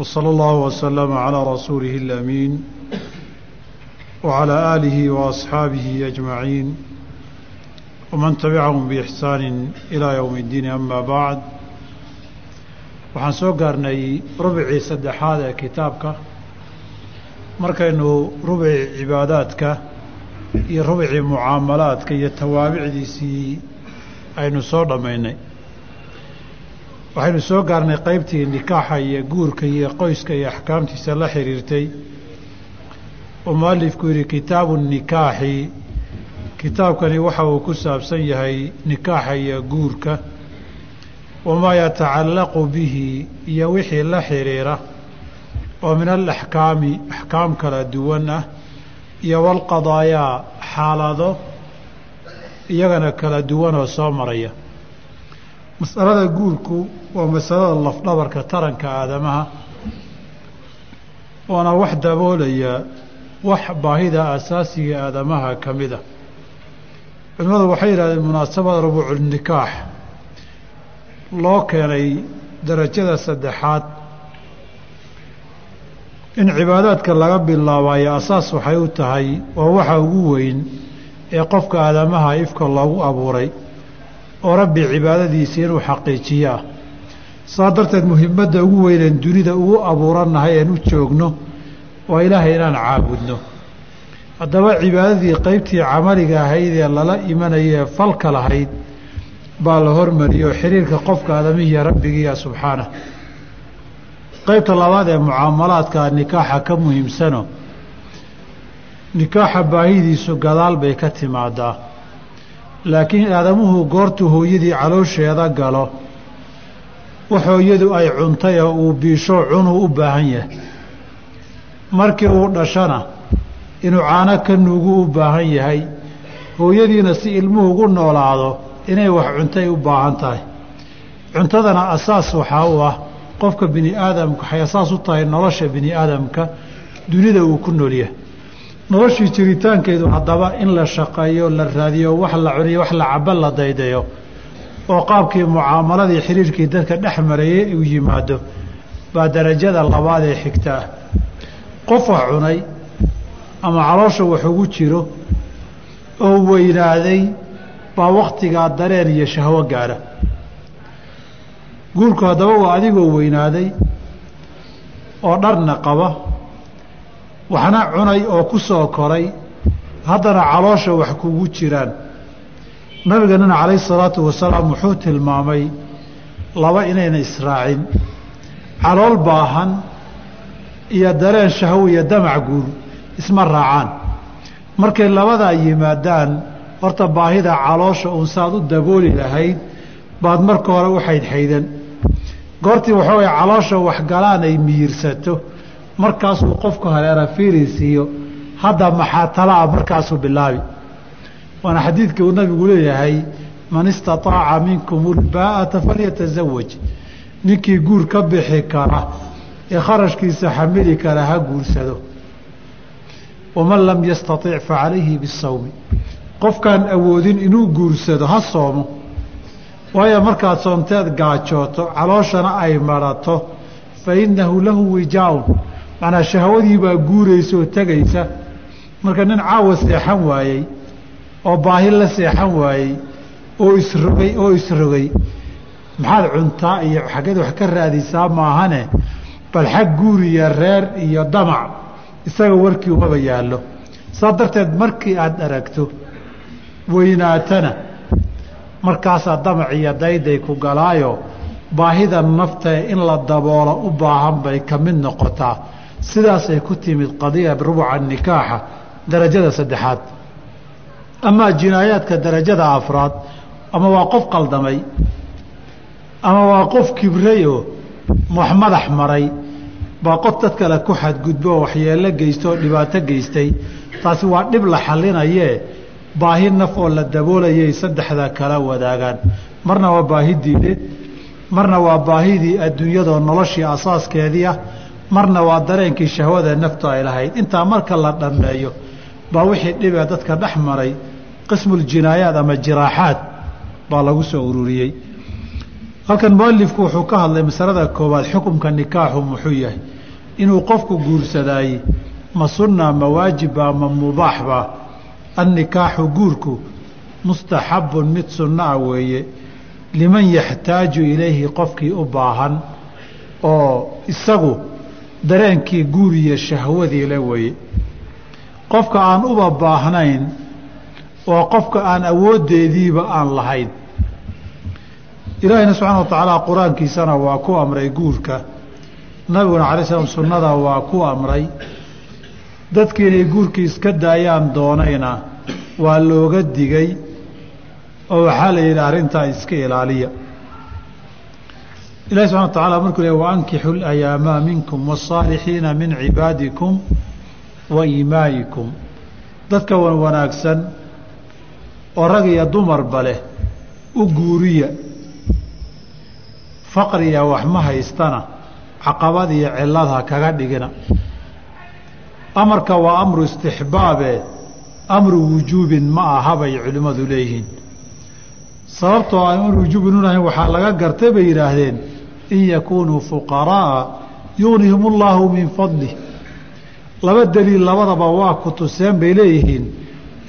وصلى الله وسلم على رسوله الأمين وعلى آله وأصحابه أجمعين ومن تبعهم بإحسان إلى يوم الدين أما بعد waxaan soo gaarnay rubcii saddexaad ee kitaabka markaynu rubci cibaadaadka iyo rubcii mucaamalaadka iyo tawaabicdiisii aynu soo dhammaynay waxaynu soo gaarnay qaybtii nikaaxa iyo guurka iyo qoyska iyo axkaamtiisa la xiriirtay. Oo mualifku yidhi kitaabu nikaaxi. Kitaabkani waxa uu ku saabsan yahay nikaaxa iyo guurka. Wamaa yatacallaqu bihi iyo wixii la xidhiira oo min alaxkaami axkaam kala duwan ah iyo walqadaayaa xaalado iyagana kala duwan oo soo maraya masalada guurku waa masalada lafdhabarka taranka aadamaha waana wax daboolaya wax baahida asaasiga aadamaha ka mid a culimmadu waxay yidhahdeen munaasabada rubuuculnikaax loo keenay darajada saddexaad. In cibaadaadka laga bilaabayo asaas waxay u tahay waa waxa ugu weyn ee qofka aadamaha ifka loogu abuuray oo rabbi cibaadadiisa inuu xaqiijiyo ah saa darteed muhimadda ugu weyneen dunida ugu abuurannahay een u joogno waa ilaahay inaan caabudno. Haddaba cibaadadii qeybtii camaliga ahayd ee lala imanayee falka lahayd baa la hormariyey oo xiriirka qofka aadamihiiyo rabbigiiya subxaanah qeybta labaad ee mucaamalaadka nikaaxa ka muhiimsano nikaaxa baahidiisu gadaal bay ka timaadaa laakiin aadamuhu goortuu hooyadii caloosheeda galo. Wax hooyadu ay cuntay oo uu biisho cunuu u baahan yahay. Markii uu dhashana inuu caano ka nuugu u baahan yahay hooyadiina si ilmuhu ugu noolaado inay wax cuntay u baahan tahay. Cuntadana asaas waxaa u ah qofka bini aadamka waxay asaas u tahay nolosha bini aadamka dunida uu ku noolyahay noloshii jiritaankeedu haddaba in la shaqeeyo la raadiyo wax la cuniyo wax la cabo la daydayo oo qaabkii mucaamaladii xiriirkii dadka dhex marayay uu yimaado baa darajada labaad ee xigta. Ah qof wax cunay ama caloosha wax ugu jiro oo weynaaday baa wakhtigaa dareen iyo shahwo gaadha guurku haddaba waa adigoo weynaaday oo dharna qaba waxna cunay oo ku soo koray. Haddana caloosha wax kugu jiraan. Nabiganana calayhi salaatu wasalaam wuxuu tilmaamay laba inayna israacin. Calool baahan iyo dareen shahwo iyo damac guur isma raacaan. Markay labadaa yimaadaan horta baahida caloosha uun saad u dabooli lahayd baad marka hore u xaydxaydan goortii waxoogay caloosha waxgalaan ay miyirsato markaasuu qofku hareera fiirisiiyo hadda maxaa talaa markaasuu bilaabi? Waana xadiidka uu nabigu leeyahay man istaطaaca minkum ulbaa'ata falyatasawaj ninkii guur ka bixi kara ee kharashkiisa xamili kara ha guursado. Waman lam yastaطic facalayhi bisawmi. Qofkaan awoodin inuu guursado ha soomo. Waayo markaad soonteed gaajooto calooshana ay marato fa innahu lahu wijaaun macnaa shahwadii baa guuraysa oo tegaysa marka nin caawa seexan waayey oo baahi la seexan waayey oo isrogay oo isrogay maxaad cuntaa iyo xaggeed wax ka raadisaa maahane? Bal xag guur iyo reer iyo damac isaga warkii umaba yaallo. Saa darteed markii aada aragto weynaatana markaasaa damac iyo dayday ku galaayo baahida naftae in la daboolo u baahan bay ka mid noqotaa sidaasay ku timid qadiya rubuca nikaaxa darajada saddexaad. Amaa jinaayaadka darajada afraad ama waa qof qaldamay ama waa qof kibrayoo wax madax maray baa qof dad kale ku xadgudbo oo waxyeello geysta oo dhibaato geystay. Taasi waa dhib la xalinayee baahi naf oo la daboolayay saddexda kala wadaagaan. Marna waa baahi diineed marna waa baahidii adduunyadoo noloshii asaaskeedii ah marna waa dareenkii shahwada naftu ay lahayd. Intaa marka la dhammeeyo baa wixii dhibee dadka dhex maray qismuljinaayaat ama jiraaxaad baa lagu soo ururiyey. Halkan mualifku wuxuu ka hadlay masalada koowaad xukumka nikaaxu muxuu yahay? Inuu qofku guursadaayey ma sunna ma waajibba ma mubaaxba annikaaxu guurku mustaxabun mid sunno ah weeye. Liman yaxtaaju ilayhi qofkii u baahan oo isagu dareenkii guur iyo shahwadii le weeye. Qofka aan uba baahnayn waa qofka aan awooddeediiba aan lahayn. Ilaahayna subxaana wa tacaala qur'aankiisana waa ku amray guurka. Nabiguna calay slam sunnada waa ku amray. Dadkii inay guurkii iska daayaan doonayna waa looga digay. Oo waxaa la yidhi arrintaa iska ilaaliya ilahi subxana wa tacala markuu le waankixu layaama minkum wasaalixiina min cibaadikum wa imaayikum dadka wan wanaagsan oo rag iyo dumarba leh u guuriya faqriya wax ma haystana caqabad iyo cilada kaga dhigina. Amarka waa amru istixbaabe amru wujuubin ma aha bay culimmadu leeyihiin. Sababtoo aan amru wujuubin unahayn waxaa laga gartay bay yidhaahdeen in yakunuu fuqaraaa yugnihim اllaahu min fadlih laba daliil labadaba waa ku tuseen bay leeyihiin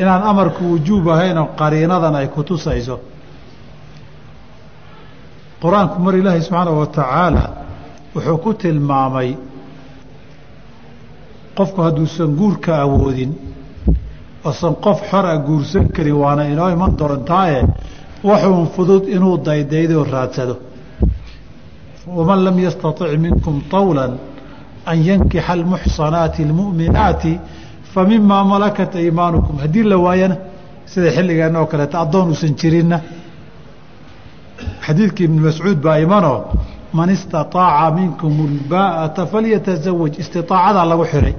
inaan amarku wujuub ahaynoo qariinadan ay ku tusayso qur'aanku mar ilaahay subxaanahu wa tacaala wuxuu ku tilmaamay qofku hadduusan guurka awoodin oosan qof xora guursan karin waana inoo iman doontaaye waxuun fudud inuu daydaydo raadsado waman lam yastaطic minkum طawla an yankixa almuxsanaati اlmu'minaati famimaa malakat aymaanukum haddii la waayana sida xilligeenna oo kaleeta addoon uusan jirinna xadiidkii ibni mascuud baa imanoo man istaطaaca minkum اlbaa'ata falyatazawaj istiطaacadaa lagu xihay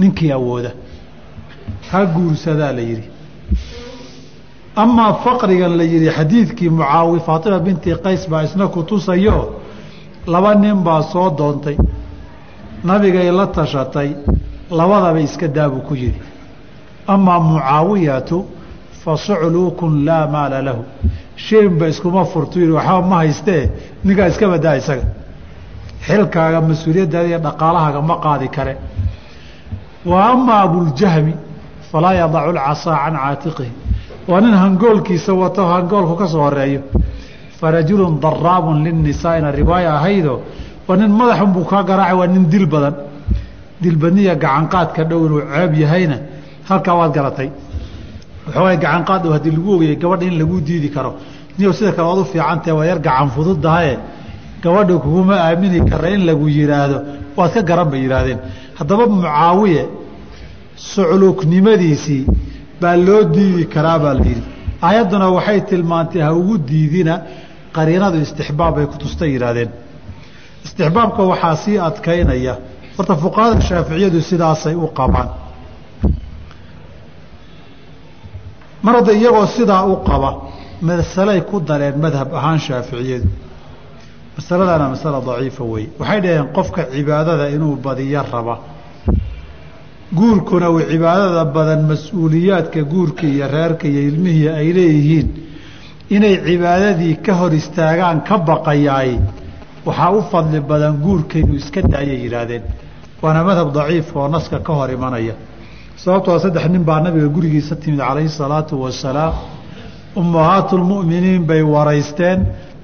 ninkii awooda ha guursadaa la yidhi amaa faqrigan la yidhi xadiidkii mucaawi faatima binti qays baa isna ku tusayo laba nin baa soo doontay. Nabigay la tashatay labadaba iska daabuu ku yidhi. Amaa mucaawiyatu fa sucluukun laa maala lahu. Sheenba iskuma furtu yidhi waxba ma haystee ninkaa iska badaa isaga. Xilkaaga mas'uuliyaddaada iyo dhaqaalahaaga ma qaadi kare. Wa amaa abuljahmi falaa yadacu lcasaa can caatiqihi. Waa nin hangoolkiisa wato hangoolku ka soo horeeyo farajulun daraabun linnisaa'ina riwaaya ahaydo waa nin madaxunbuu kaa garaacay waa nin dil badan. Dilbadniya gacanqaadka dhow inuu ceeb yahayna halkaa waad garatay. Waxawaay gacanqaad dhow haddii lagu ogeyay gabadha in lagu diidi karo. Niyow sida kale waad u fiicantahe waa yar gacan fududdahaye gabadha kuguma aamini kara in lagu yidhaahdo waad ka garan bay yidhaahdeen haddaba mucaawiye sucluuknimadiisii baa loo diidi karaa baa la yidhi. Aayadduna waxay tilmaantay ha ugu diidina qariinadu istixbaab bay ku tustay yidhaahdeen istixbaabka waxaa sii adkaynaya. Horta fuqahada shaaficiyadu sidaasay u qabaan. Mar hadda iyagoo sidaa u qaba masalay ku dareen madhab ahaan shaaficiyadu. Masaladana masala daciifa wey waxay dhaheen qofka cibaadada inuu badiyo raba. Guurkuna uu cibaadada badan mas'uuliyaadka guurka iyo reerka iyo ilmihii ay leeyihiin inay cibaadadii ka hor istaagaan ka baqayaay waxaa u fadli badan guurka inuu iska daayay yidhaahdeen. Waana madhab daciif oo naska ka hor imanaya. Sababtoo saddex nin baa nabiga gurigiisa timid calayhi salaatu wasalaam ummahaatulmu'miniin bay waraysteen.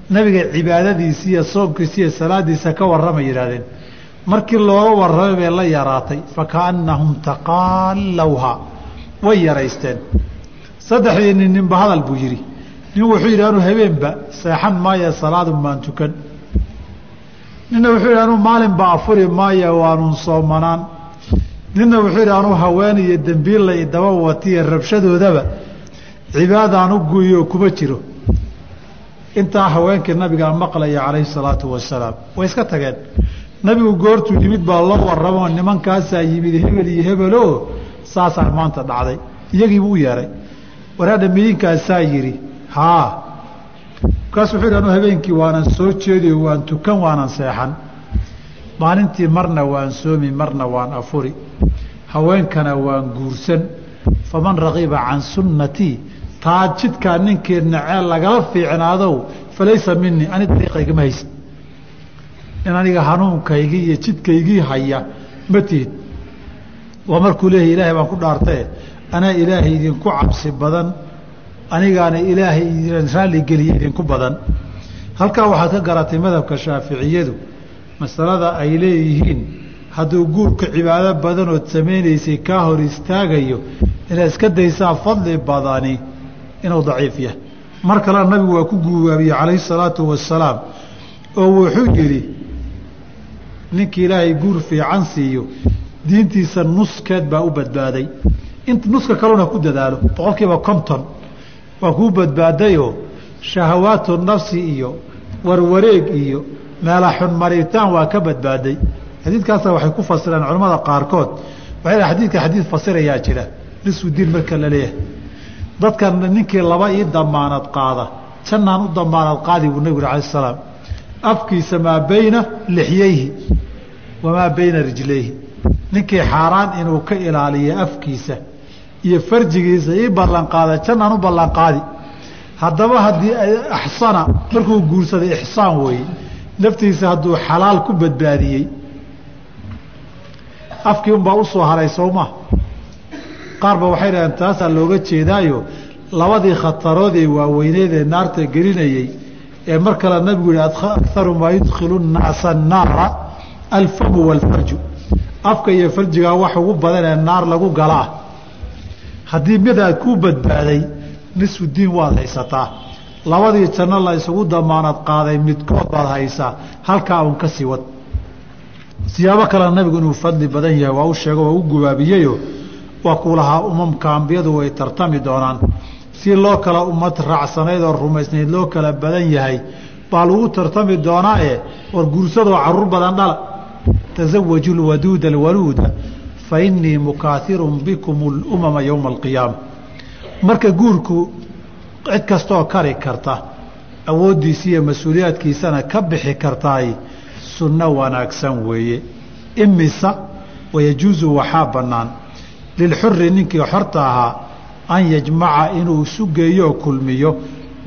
Nabiga cibaadadiisi iyo soonkiisa iyo salaadiisa ka warramay yidhahdeen markii looga warramay bay la yaraatay fakaannahum taqaalawha way yaraysteen. Saddexdii nin ninba hadal buu yidhi nin wuxuu yidhi anuu habeenba seexan maayo salaadun baan tukan. Ninna wuxuu yidhi anuu maalinba afuri maayo waanun soomanaan ninna wuxuu yidhi anuu haween iyo dembiilla i daba watiya rabshadoodaba cibaadaan u guuyo kuma jiro. Intaa haweenkii nabigaa maqlaya calayhi salaatu wasalaam. Way iska tageen. Nabigu goortuu yimid baa loo warramoo nimankaasaa yimid hebel iyo hebelo saasaa maanta dhacday. Iyagiibuu u yeehay waraadha midyinkaasaa yidhi haa markaas wuxuu anuu habeenkii waanan soo jeediyo waan tukan waanan seexan. Maalintii marna waan soomi marna waan afuri. Haweenkana waan guursan. Faman rakiba can sunnatii taa jidkaa ninkii nacee lagala fiicnaadow falaysa minii ani dariiqaygama haysid in aniga hanuunkaygii iyo jidkaygii haya ma tihid waa markuu leeyahy ilaahay baan ku dhaartae anaa ilaahay idinku cabsi badan anigaana ilaahay idin raalligeliya idinku badan. Halkaa waxaad ka garatay madhabka shaaficiyadu masalada ay leeyihiin hadduu guurka cibaado badanood samaynaysay kaa hor istaagayo inaad iska daysaa fadli badani inuu daciif yahay. Mar kalena nabigu waa ku guubaabiyey calayhi salaatu wasalaam oo wuxuu yidhi ninkii ilaahay guur fiican siiyo diintiisa nuskeed baa u badbaaday. Int nuska kaluna ku dadaalo boqol kiiba konton waa kuu badbaadayoo shahawaatu nafsi iyo warwareeg iyo meela xun maritaan waa ka badbaaday. Xadiidkaasa waxay ku fasireen culamada qaarkood. Waxay xadiidka xadiid fasirayaa jira nisfu diin marka la leeyahay. Dadkan ninkii laba ii damaanad qaada jannaan u damaanad qaadi buu nebigu alay salaam afkiisa maa bayna lixyayhi wamaa bayna rijlayhi. Ninkii xaaraan inuu ka ilaaliyo afkiisa iyo farjigiisa ii ballanqaada jannaan u ballanqaadi haddaba haddii axsana markuu guursaday ixsaan weeye naftiisa hadduu xalaal ku badbaadiyey afkii unbaa u soo haray sowma qaar waxay dhaheen taasaa looga jeedaayo? Labadii khataroodee waaweyneed ee naarta gelinayey ee mar kale nabigu yihi akaru maa yudkilu naasa annaara alfamu waalfarju afka iyo farjigaa wax ugu badan ee naar lagu galaa haddii mid aad ku badbaaday nisfu diin waad haysataa. Labadii janno la isugu damaanad qaaday midkood baad haysaa. Halkaa un ka sii wad. Siyaabo kalena nabigu inuu fadli badan yahay waa u sheego waa u gubaabiyeyo waa kuu lahaa umamka ambiyadu way tartami doonaan. Si loo kala ummad raacsanayd oo rumaysnayd loo kala badan yahay baa lagu tartami doonaae war guursadoo carruur badan dhala. Tasawaju lwaduuda alwaluuda fa innii mukaahirun bikum lumama yowma alqiyaama marka guurku cid kastooo kari karta awooddiisa iyo mas'uuliyaadkiisana ka bixi kartaay sunno wanaagsan weeye imisa wayajuusu waxaa bannaan lilxuri ninkii xorta ahaa an yajmaca inuu isu geeyooo kulmiyo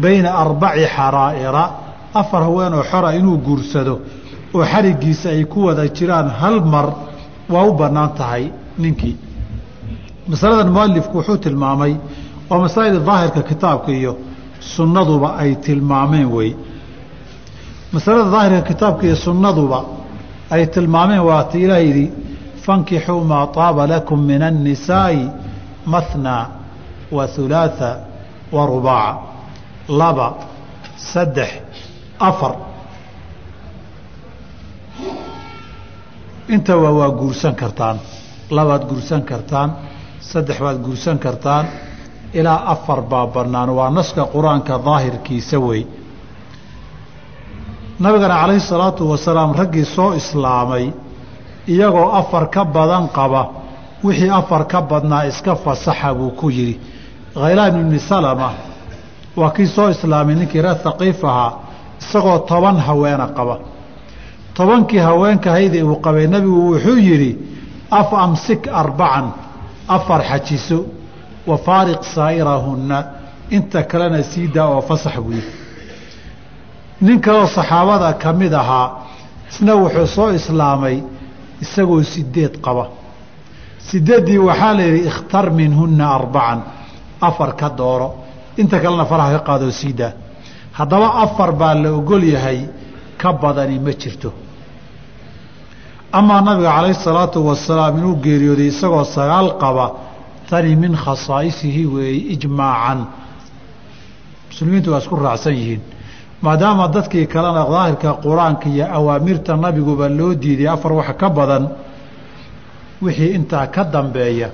bayna arbaci xaraa'ira afar haweenoo xora inuu guursado oo xarigiisa ay ku wada jiraan hal mar waa u bannaan tahay ninkii. Masaladan mualifku wuxuu tilmaamay waa masaa'il daahirka kitaabka iyo sunnaduba ay tilmaameen wey. Masalada daahirka kitaabka iyo sunnaduba ay tilmaameen waa ti ilaah yidhi fankixuu maa taaba lakum min annisaa'i mathnaa wa hulaatha wa rubaaca. Laba saddex afar intaba waa guursan kartaan. Labaad guursan kartaan. Saddex baad guursan kartaan. Ilaa afar baa bannaan. Waa naska qur'aanka daahirkiisa wey. Nabigana calayhi salaatu wasalaam raggii soo islaamay iyagoo afar ka badan qaba. Wixii afar ka badnaa iska fasaxa buu ku yidhi. Khaylaan ibni salama waa kii soo islaamay ninkii reer haqiif ahaa isagoo toban haweena qaba tobankii haweenkahaydee uu qabay nebigu wuxuu yidhi af amsik arbacan afar xajiso wa faariq saa'irahunna inta kalena sii daa oo fasax buu yidhi. Nin kaloo saxaabada ka mid ahaa isna wuxuu soo islaamay isagoo sideed qaba. Sideeddii waxaa la yidhi ikhtar minhunna arbacan afar ka dooro inta kalena faraha ka qaadoo sii daa. Haddaba afar baa la ogol yahay ka badani ma jirto amaa nabiga calayhi salaatu wasalaam inuu geeriyooday isagoo sagaal qaba tani min khasaa'isihi weeye ijmaacan. Muslimiintu waa isku raacsan yihiin. Maadaama dadkii kalena daahirka qur'aanka iyo awaamirta nabiguba loo diiday afar wax ka badan wixii intaa ka dambeeya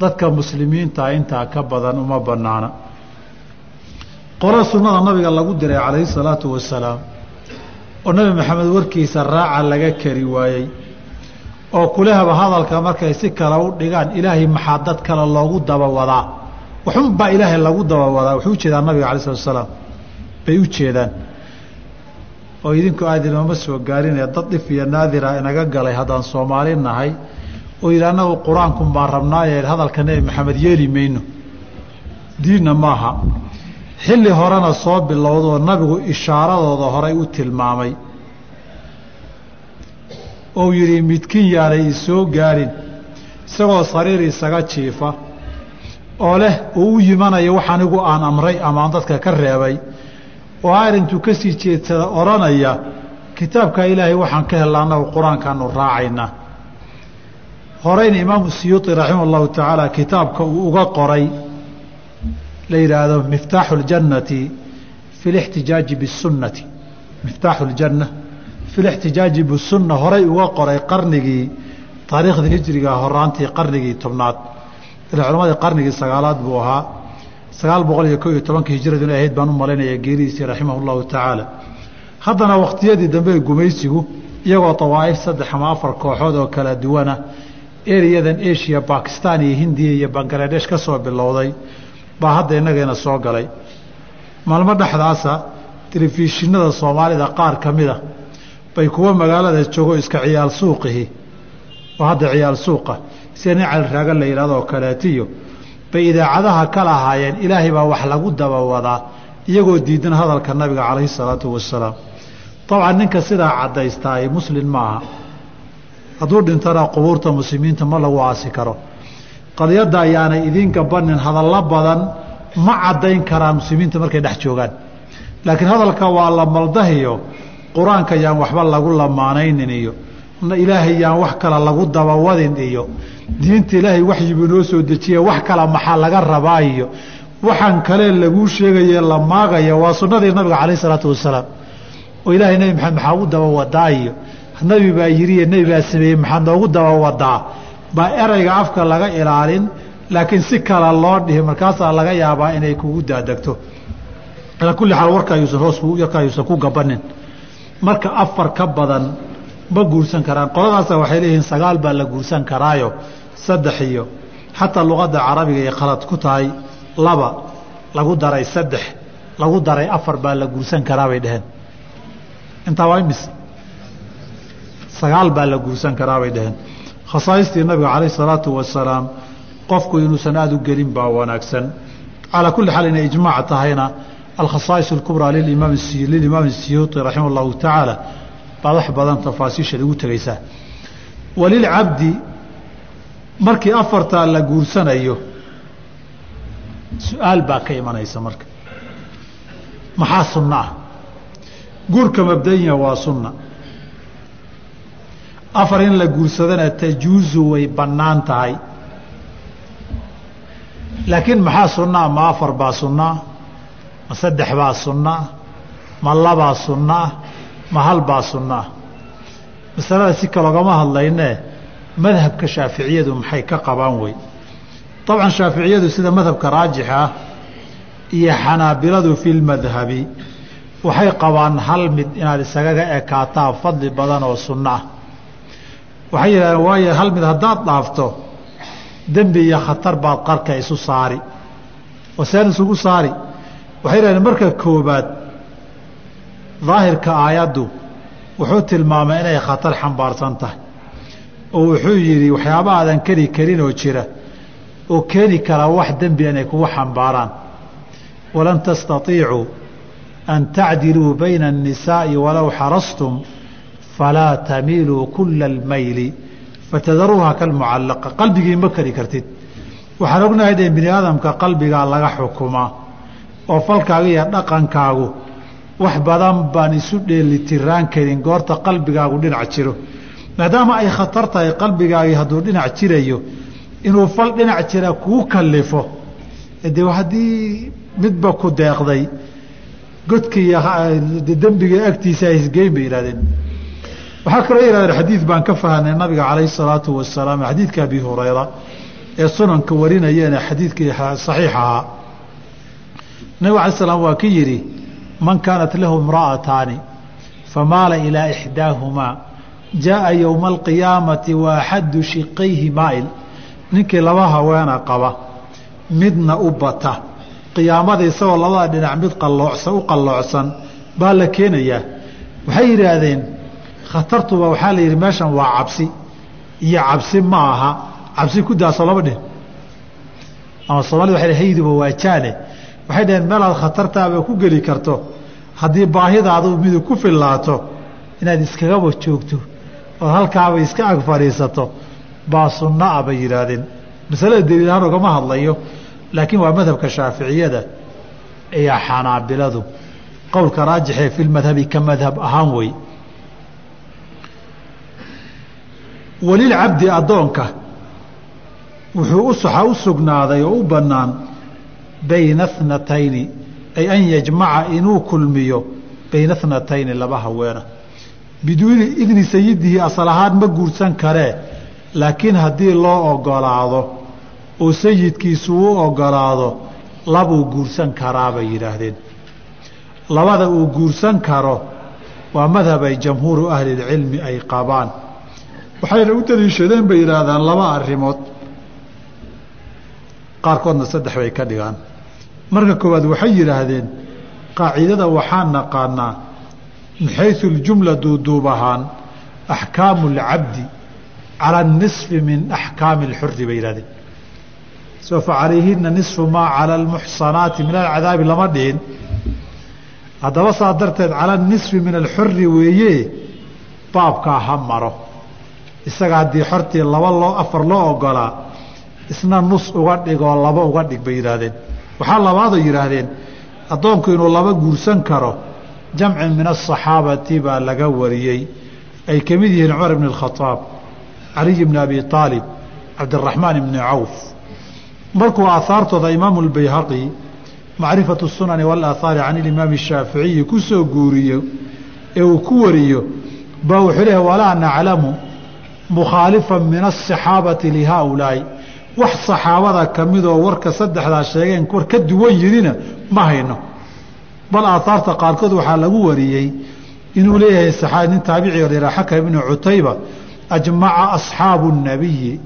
dadka muslimiintaa intaa ka badan uma banaana qolo sunnada nabiga lagu diray calayhi salaatu wasalaam oo nebi maxamed warkiisa raaca laga kari waayey oo kulehaba hadalka markay si kale u dhigaan ilaahay maxaa dad kale loogu daba wadaa waxunbaa ilaahay lagu daba wadaa wuxuu u jeedaa nabiga alai salatu wasalaam. Bay u jeedaan. Oo idinku aadinoma soo gaarinee dad dhif iyo naadira inaga galay haddaan soomaali nahay oo yidhi annagu qur'aankun baan rabnaaye hadalka nebi maxamed yeeli mayno. Diinna maaha. Xilli horena soo bilowdoo nabigu ishaaradooda horay u tilmaamay ou yidhi midkiin yaanay isoo gaarin isagoo sariir isaga jiifa oo leh uu u yimanayo wax anigu aan amray amaan dadka ka reebay oo arrintuu ka sii jeedsada odhanaya kitaabka ilaahay waxaan ka helna annagu qur-aankaanu raacaynaa horeyna imaamu siyuuطi raximah اllahu tacaala kitaabka uu uga qoray la yidhaahdo miftaaxu اljannati fi اlاxtijaaji bالsunnati miftaaxu اljanna fi lixtijaaji bisunna horey uga qoray qarnigii taariikhdii hijriga horaantii qarnigii tobnaad. Ile culammadii qarnigii sagaalaad buu ahaa. Sagaal boqol iyo ko iyo tobanka hijradu ahayd baan u malaynaya geerihiisii raximahu llahu tacaala. Haddana wakhtiyadii dambe gumaysigu iyagoo tawaa'if saddex ama afar kooxood oo kala duwana eriyadan eshiya bakistan iyo hindiya iyo bangaladesh ka soo bilowday baa hadda innageena soo galay. Maalmo dhexdaasa telefishinada soomaalida qaar ka mid a bay kuwa magaalada joogo iska ciyaal suuqihi. Oo hadda ciyaal suuqa. Sida nin caliraaga la yidhahdo oo kaleetiyo. Bay idaacadaha ka lahaayeen ilaahay baa wax lagu daba wadaa iyagoo diidan hadalka nabiga calayhi salaatu wasalaam dabcan ninka sidaa caddaystaaye muslin maaha hadduu dhintana qubuurta muslimiinta ma lagu aasi karo. Qadiyadda ayaanay idiinka banin hadallo badan ma caddayn karaan muslimiinta markay dhex joogaan. Laakiin hadalka waa la maldahiyo qur'aanka yaan waxba lagu lamaanaynin iyo ilaahay yaan wax kale lagu dabawadin iyo diinta ilaahay waxyibuu noo soo dejiye wax kale maxaa laga rabaa iyo waxaan kale laguu sheegaye la maagaya waa sunnadii nabiga calayh isalaatu wasalaam. Oo ilaahay nebi maxamed maxaa ugu daba wadaa iyo nebi baa yiriyo nebi baa sameeyey maxaa noogu daba wadaa baa erayga afka laga ilaalin laakiin si kale loo dhihi markaasaa laga yaabaa inay kugu daadegto alaa kulli xaal warka hoos yarka ku gabanin marka afar ka badan ma guursan karaan. Qoladaasa waxay leeyihiin sagaal baa la guursan karaayo saddex iyo xataa luqadda carabiga ay khalad ku tahay laba lagu daray saddex lagu daray afar baa la guursan karaa bay dheheen intaa waa imis sagaal baa la guursan karaa bay dheheen khasaaistii nabiga calayh salaatu wasalaam qofku inuusan aada u gelin baa wanaagsan. Calaa kulli xaal inay ijmaac tahayna alkhasaais اlkubraa lilimaam الsiyuuطi raximah اllahu tacaala baad wax badan tafaasiisheed ugu tegaysaa walilcabdi markii afartaa la guursanayo su-aal baa ka imanaysa marka maxaa sunno ah guurka mabdanya waa sunna afar in la guursadana tajuuzu way bannaan tahay laakiin maxaa sunnaa ma afar baa sunnaa ma saddex baa sunnaah ma labaa sunnaah ma hal baa sunnaah masalada si kalogama hadlaynee madhabka shaaficiyadu maxay ka qabaan wey? Dabcan shaaficiyadu sida madhabka raajixa iyo xanaabiladu fi lmadhabi waxay qabaan hal mid inaad isagaga ekaataa fadli badan oo sunno ah waxay yidhahdeen waayo hal mid haddaad dhaafto dembi iyo khatar baad qarka isu saari. Oo seen isugu saari waxay yidhahdeen marka koobaad daahirka aayaddu wuxuu tilmaamay inay khatar xambaarsan tahay oo wuxuu yidhi waxyaaba aadan keli karin oo jira oo keeni kara wax dembi inay kugu xambaaraan walan tastaiicuu an tacdiluu bayna الnisaaءi walow xarastum falaa tamiiluu kula اlmayli fatadaruuha kalmucallaqa qalbigii ma kari kartid waxaan ognahay de bini aadamka qalbigaa laga xukumaa oo falkaaga iyo dhaqankaagu wax badan baan isu dheelitiraan karin goorta qalbigaagu dhinac jiro. Maadaama ay khatar tahay qalbigaagii hadduu dhinac jirayo inuu fal dhinac jira kuu kalifo de haddii midba ku deeqday godka iyo dembiga agtiisa hisgeyn bay yihahdeen waxaa kaloo yihahdeen xadiid baan ka fahanay nabiga calayhi salaatu wasalaam xadiidka abi hurayra ee sunanka warinayeene xadiidkii saxiix ahaa nabig alay slam waa ki yidhi man kaanat lahu imra'ataani famaala ilaa ixdaahumaa jaaa yowma alqiyaamati wa shiqayhi maa'il. Ninkii laba haweena qaba midna u bata. Qiyaamada isagoo labada dhinac mid qalloocsan u qalloocsan baa la keenayaa. Waxay yidhaahdeen khatartuba waxaa la yidhi meeshan waa cabsi iyo cabsi ma aha cabsi ku daaso laba dhin ama soomaalida waxay hayduba waa jaane waxay dhaheen meelaad khatartaaba ku geli karto haddii baahidaadu midu ku fillaato inaad iskagaba joogto ood halkaaba iska ag fadhiisato baa sunno ah bay yidhaahdeen. Masalada daliil ahaan ogama hadlayo laakiin waa madhabka shaaficiyada iyo xanaabiladu. Qowlka raajixee fi lmadhabi ka madhab ahaan wey. Walilcabdi addoonka wuxuu u sugnaaday oo u bannaan bayna thnatayni ay an yajmaca inuu kulmiyo bayna thnatayni laba haweena biduuni idni sayidihi asal ahaan ma guursan karee laakiin haddii loo ogolaado oo sayidkiisu u ogolaado labuu guursan karaa bay yidhaahdeen. Labada uu guursan karo waa madhab ay jamhuuru ahli اlcilmi ay qabaan. Waxayna u daliishadeen bay yidhaahdaan laba arrimood qaarkoodna saddex bay ka dhigaan marka koowaad waxay yidhaahdeen qaacidada waxaa naqaanaa min xaysu اljumla duuduub ahaan axkaamu اlcabdi calى اnisfi min axkaami اlxuri bay yihahdeen soo facalayhina nisfu maa calى اlmuxsanaati min alcadaabi lama dhihin haddaba saa darteed calى nisfi min alxuri weeye baabkaa ha maro isaga haddii xortii laba loo afar loo ogolaa isna nus uga dhigoo laba uga dhig bay yidhaahdeen waxaa labaadoo yidhaahdeen addoonku inuu laba guursan karo jamcin min asaxaabati baa laga wariyey ay ka mid yihiin cumar ibn اkhaaab caliy bni abi aalib cabdiraxmaan ibni cawf markuu aahaartooda imaamu اlbayhaqi macrifatu sunani wاlaaahaari can ilimaami الshaaficiyi ku soo guuriyo ee uu ku wariyo baa wuxuu leehay walaa naclamu mukhaalifan min asaxaabati lihaaulaa'i wax saxaabada ka midoo warka saddexdaa sheegeen war ka duwan yidhina ma hayno. Bal aahaarta qaarkood waxaa lagu wariyey inuu leeyahay nin taabiciga la xaka ibnu cutayba ajmaca asxaabu الnabiyi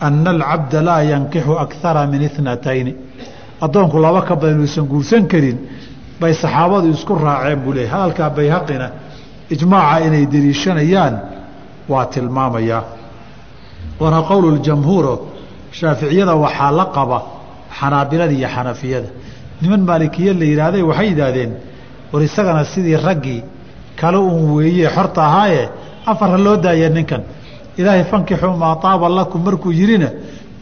ana alcabda laa yankixu akara min itnatayni addoonku laba ka badan inuusan guursan karin bay saxaabadu isku raaceen buu leeyahy hadalkaa bayhaqina ijmaaca inay deliishanayaan waa tilmaamayaa waana qowl jamhuuro shaaficiyada waxaa la qaba xanaabilada iyo xanafiyada. Niman maalikiye la yidhaahday waxay yidhaahdeen war isagana sidii raggii kale uun weeye xorta ahaaye afarha loo daaya ninkan. Ilaahay fankixuu maa taaba lakum markuu yidhina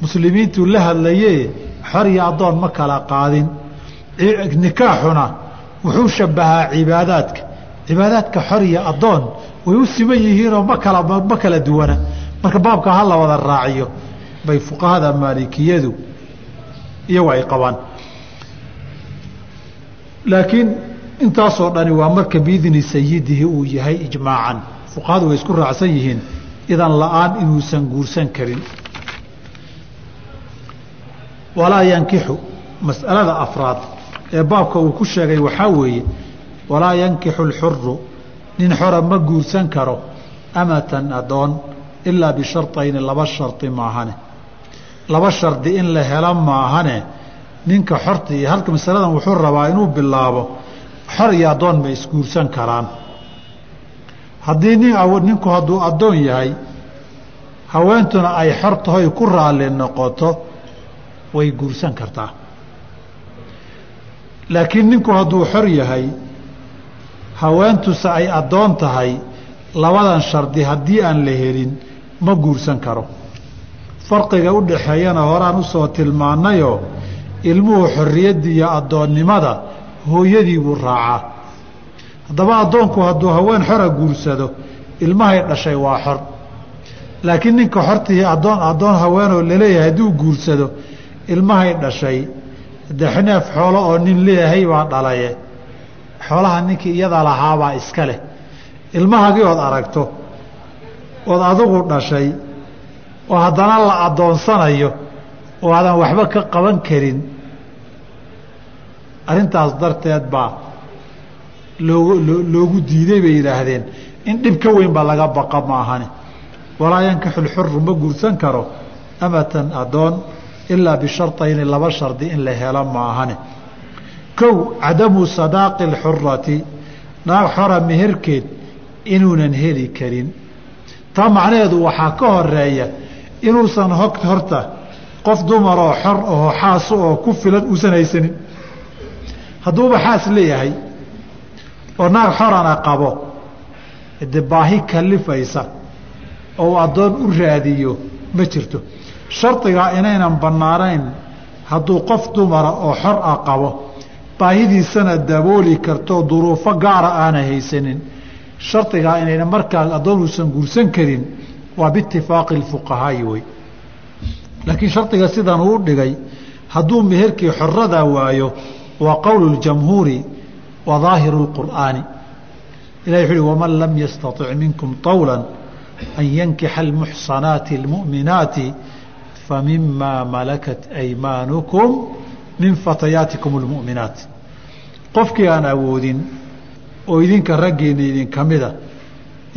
muslimiintuu la hadlaye xor iyo addoon ma kala qaadin. Nikaaxuna wuxuu shabahaa cibaadaadka. Cibaadaadka xor iyo addoon way u siman yihiinoo ma kala ma kala duwana. Marka baabka ha la wada raaciyo bay fuqahada maalikiyadu iyagu ay qabaan. Laakiin intaasoo dhani waa marka biidni sayidihi uu yahay ijmaacan. Fuqahadu way isku raacsan yihiin idan la'aan inuusan guursan karin. Walaa yankixu mas'alada afraad ee baabka uu ku sheegay waxaa weeye walaa yankixu alxuru nin xora ma guursan karo amatan adoon ilaa bisharayni laba shardi maahane laba shardi in la helo maahane ninka xorta iyo halka masaladan wuxuu rabaa inuu bilaabo xor iyo addoon ma isguursan karaan. Haddii nin ninku hadduu addoon yahay haweentuna ay xor tahoy ku raalli noqoto way guursan kartaa. Laakiin ninku hadduu xor yahay haweentuse ay addoon tahay labadan shardi haddii aan la helin ma guursan karo farqiga u dhaxeeyana horaan u soo tilmaannayoo ilmuhu xorriyaddii iyo addoonnimada hooyadii buu raacaa haddaba addoonku hadduu haween xora guursado ilmahay dhashay waa xor. Laakiin ninka xortii addoon addoon haweenoo la leeyahay hadduu guursado ilmahay dhashay. Dexneef xoolo oo nin leeyahay baa dhalaye. Xoolaha ninkii iyada lahaabaa iska leh. Ilmahagii ood aragto ood adigu dhashay oo haddana la addoonsanayo oo aadan waxba ka qaban karin arrintaas darteed baa loogu loogu diiday bay yidhaahdeen in dhib ka weyn ba laga baqa maahane walaa yankixu lxuru ma guursan karo amatan addoon ilaa bisharayni laba shardi in la helo maahane kow cadamu sadaaqi اlxurati naag xora meherkeed inuunan heli karin. Taa macnaheedu waxaa ka horreeya inuusan hog horta qof dumaroo xor aho xaasu oo ku filan uusan haysanin hadduuba xaas leeyahay oo naag xorana qabo de baahi kalifaysa oo addoon u raadiyo ma jirto. Shardigaa inaynan bannaanayn hadduu qof dumara oo xor ah qabo baahidiisana dabooli karto duruufo gaara aana haysanin. Shardigaa inayna markaa addoon uusan guursan karin waa biitifaaqi اfuqahaa'i wey laakiin shardiga sidan uu dhigay hadduu meherkii xorada waayo waa qowl اjamhuuri wa daahiru اqur'aani ilahi wuxu uhi waman lam yastaطic minkum طawla an yankixa اlmuxsanaati اlmu'minaati famima malakat aymaanukum min fatayaatikum اlmu'minaat qofkii aan awoodin oo idinka raggiina idinka mida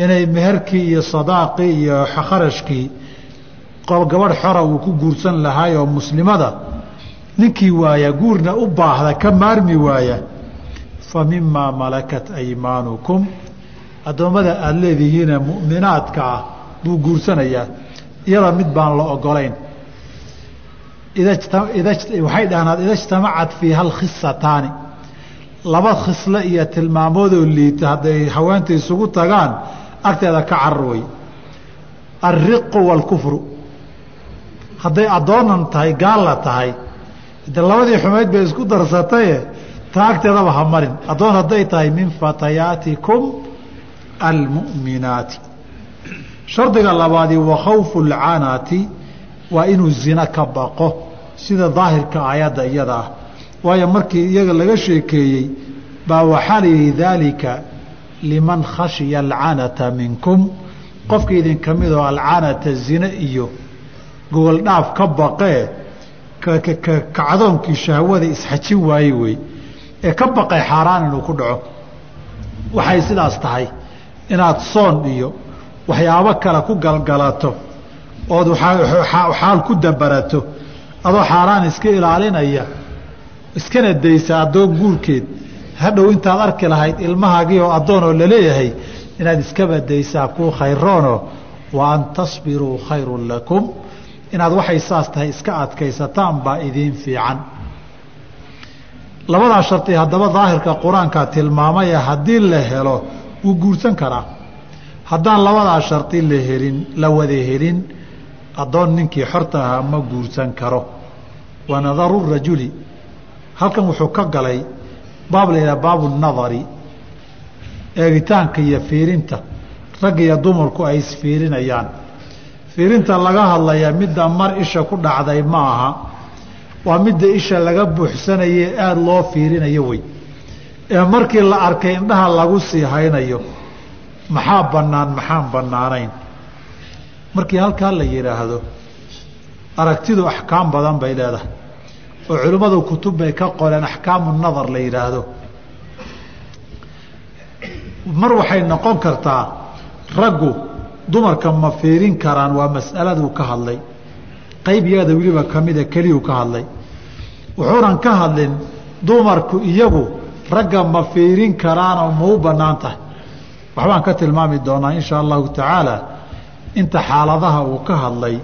inay meherkii iyo sadaaqii iyo kharashkii gabadh xora uu ku guursan lahaay oo muslimada ninkii waaya guurna u baahda ka maarmi waaya fa mimaa malakat aymaanukum addoommada aada leedihiina mu'minaadka ah buu guursanayaa iyada mid baan la ogolayn waxay dhahnaa ida ijtamacat fiiha alkhisataani laba khisle iyo tilmaamoodoo liita hadday haweenta isugu tagaan agteeda ka carar wey alriqu waalkufru. Hadday addoonan tahay gaalla tahay de labadii xumayd bay isku darsataye taa agteedaba ha marin. Addoon hadday tahay min fatayaatikum almu'minaati. Shardiga labaadii wa khawfu waa inuu zina ka baqo. Sida daahirka aayadda iyada ah. Waayo markii iyaga laga sheekeeyey baa waxaa la yidhi daalika liman khashiya alcanata minkum. Qofka idinka midoo alcanata zine iyo gogol dhaaf ka baqee kacdoonkii shahwada isxajin waaye wey. Ee ka baqay xaaraan inuu ku dhaco. Waxay sidaas tahay. Inaad soon iyo waxyaabo kale ku galgalato ood xaal ku dabarato adoo xaaraan iska ilaalinaya iskana daysa addoon guurkeed hadhow intaad arki lahayd ilmahaagii oo addoonoo la leeyahay inaad iskaba daysaa kuu khayroonoo wa an tasbiruu khayrun lakum. Inaad waxay saas tahay iska adkaysataan baa idiin fiican. Labadaa shardi haddaba daahirka qur'aanka tilmaamaya haddii la helo wuu guursan karaa. Haddaan labadaa shardi la helin la wada helin addoon ninkii xorta ahaa ma guursan karo. Wa nadaru rajuli halkan wuxuu ka galay baab la yidhaha baabu nadari eegitaanka iyo fiirinta. Rag iyo dumarku ay isfiirinayaan fiirinta laga hadlaya midda mar isha ku dhacday ma aha. Waa midda isha laga buuxsanaye aada loo fiirinayo wey. Ee markii la arkay indhaha lagu sii haynayo maxaa bannaan maxaan bannaanayn? Markii halkaa la yidhaahdo aragtidu axkaam badan bay leedahay oo culimmadu kutub bay ka qoreen axkaamu nadar la yidhaahdo. Mar waxay noqon kartaa raggu dumarka ma fiirin karaan waa mas'aladuu ka hadlay. Qayb iyada weliba kamida keliyuu ka hadlay. Wuxuunan ka hadlin dumarku iyagu ragga ma fiirin karaanoo ma u bannaan tahay. Waxbaan ka tilmaami doonaa inshaa allahu tacaala inta xaaladaha uu ka hadlay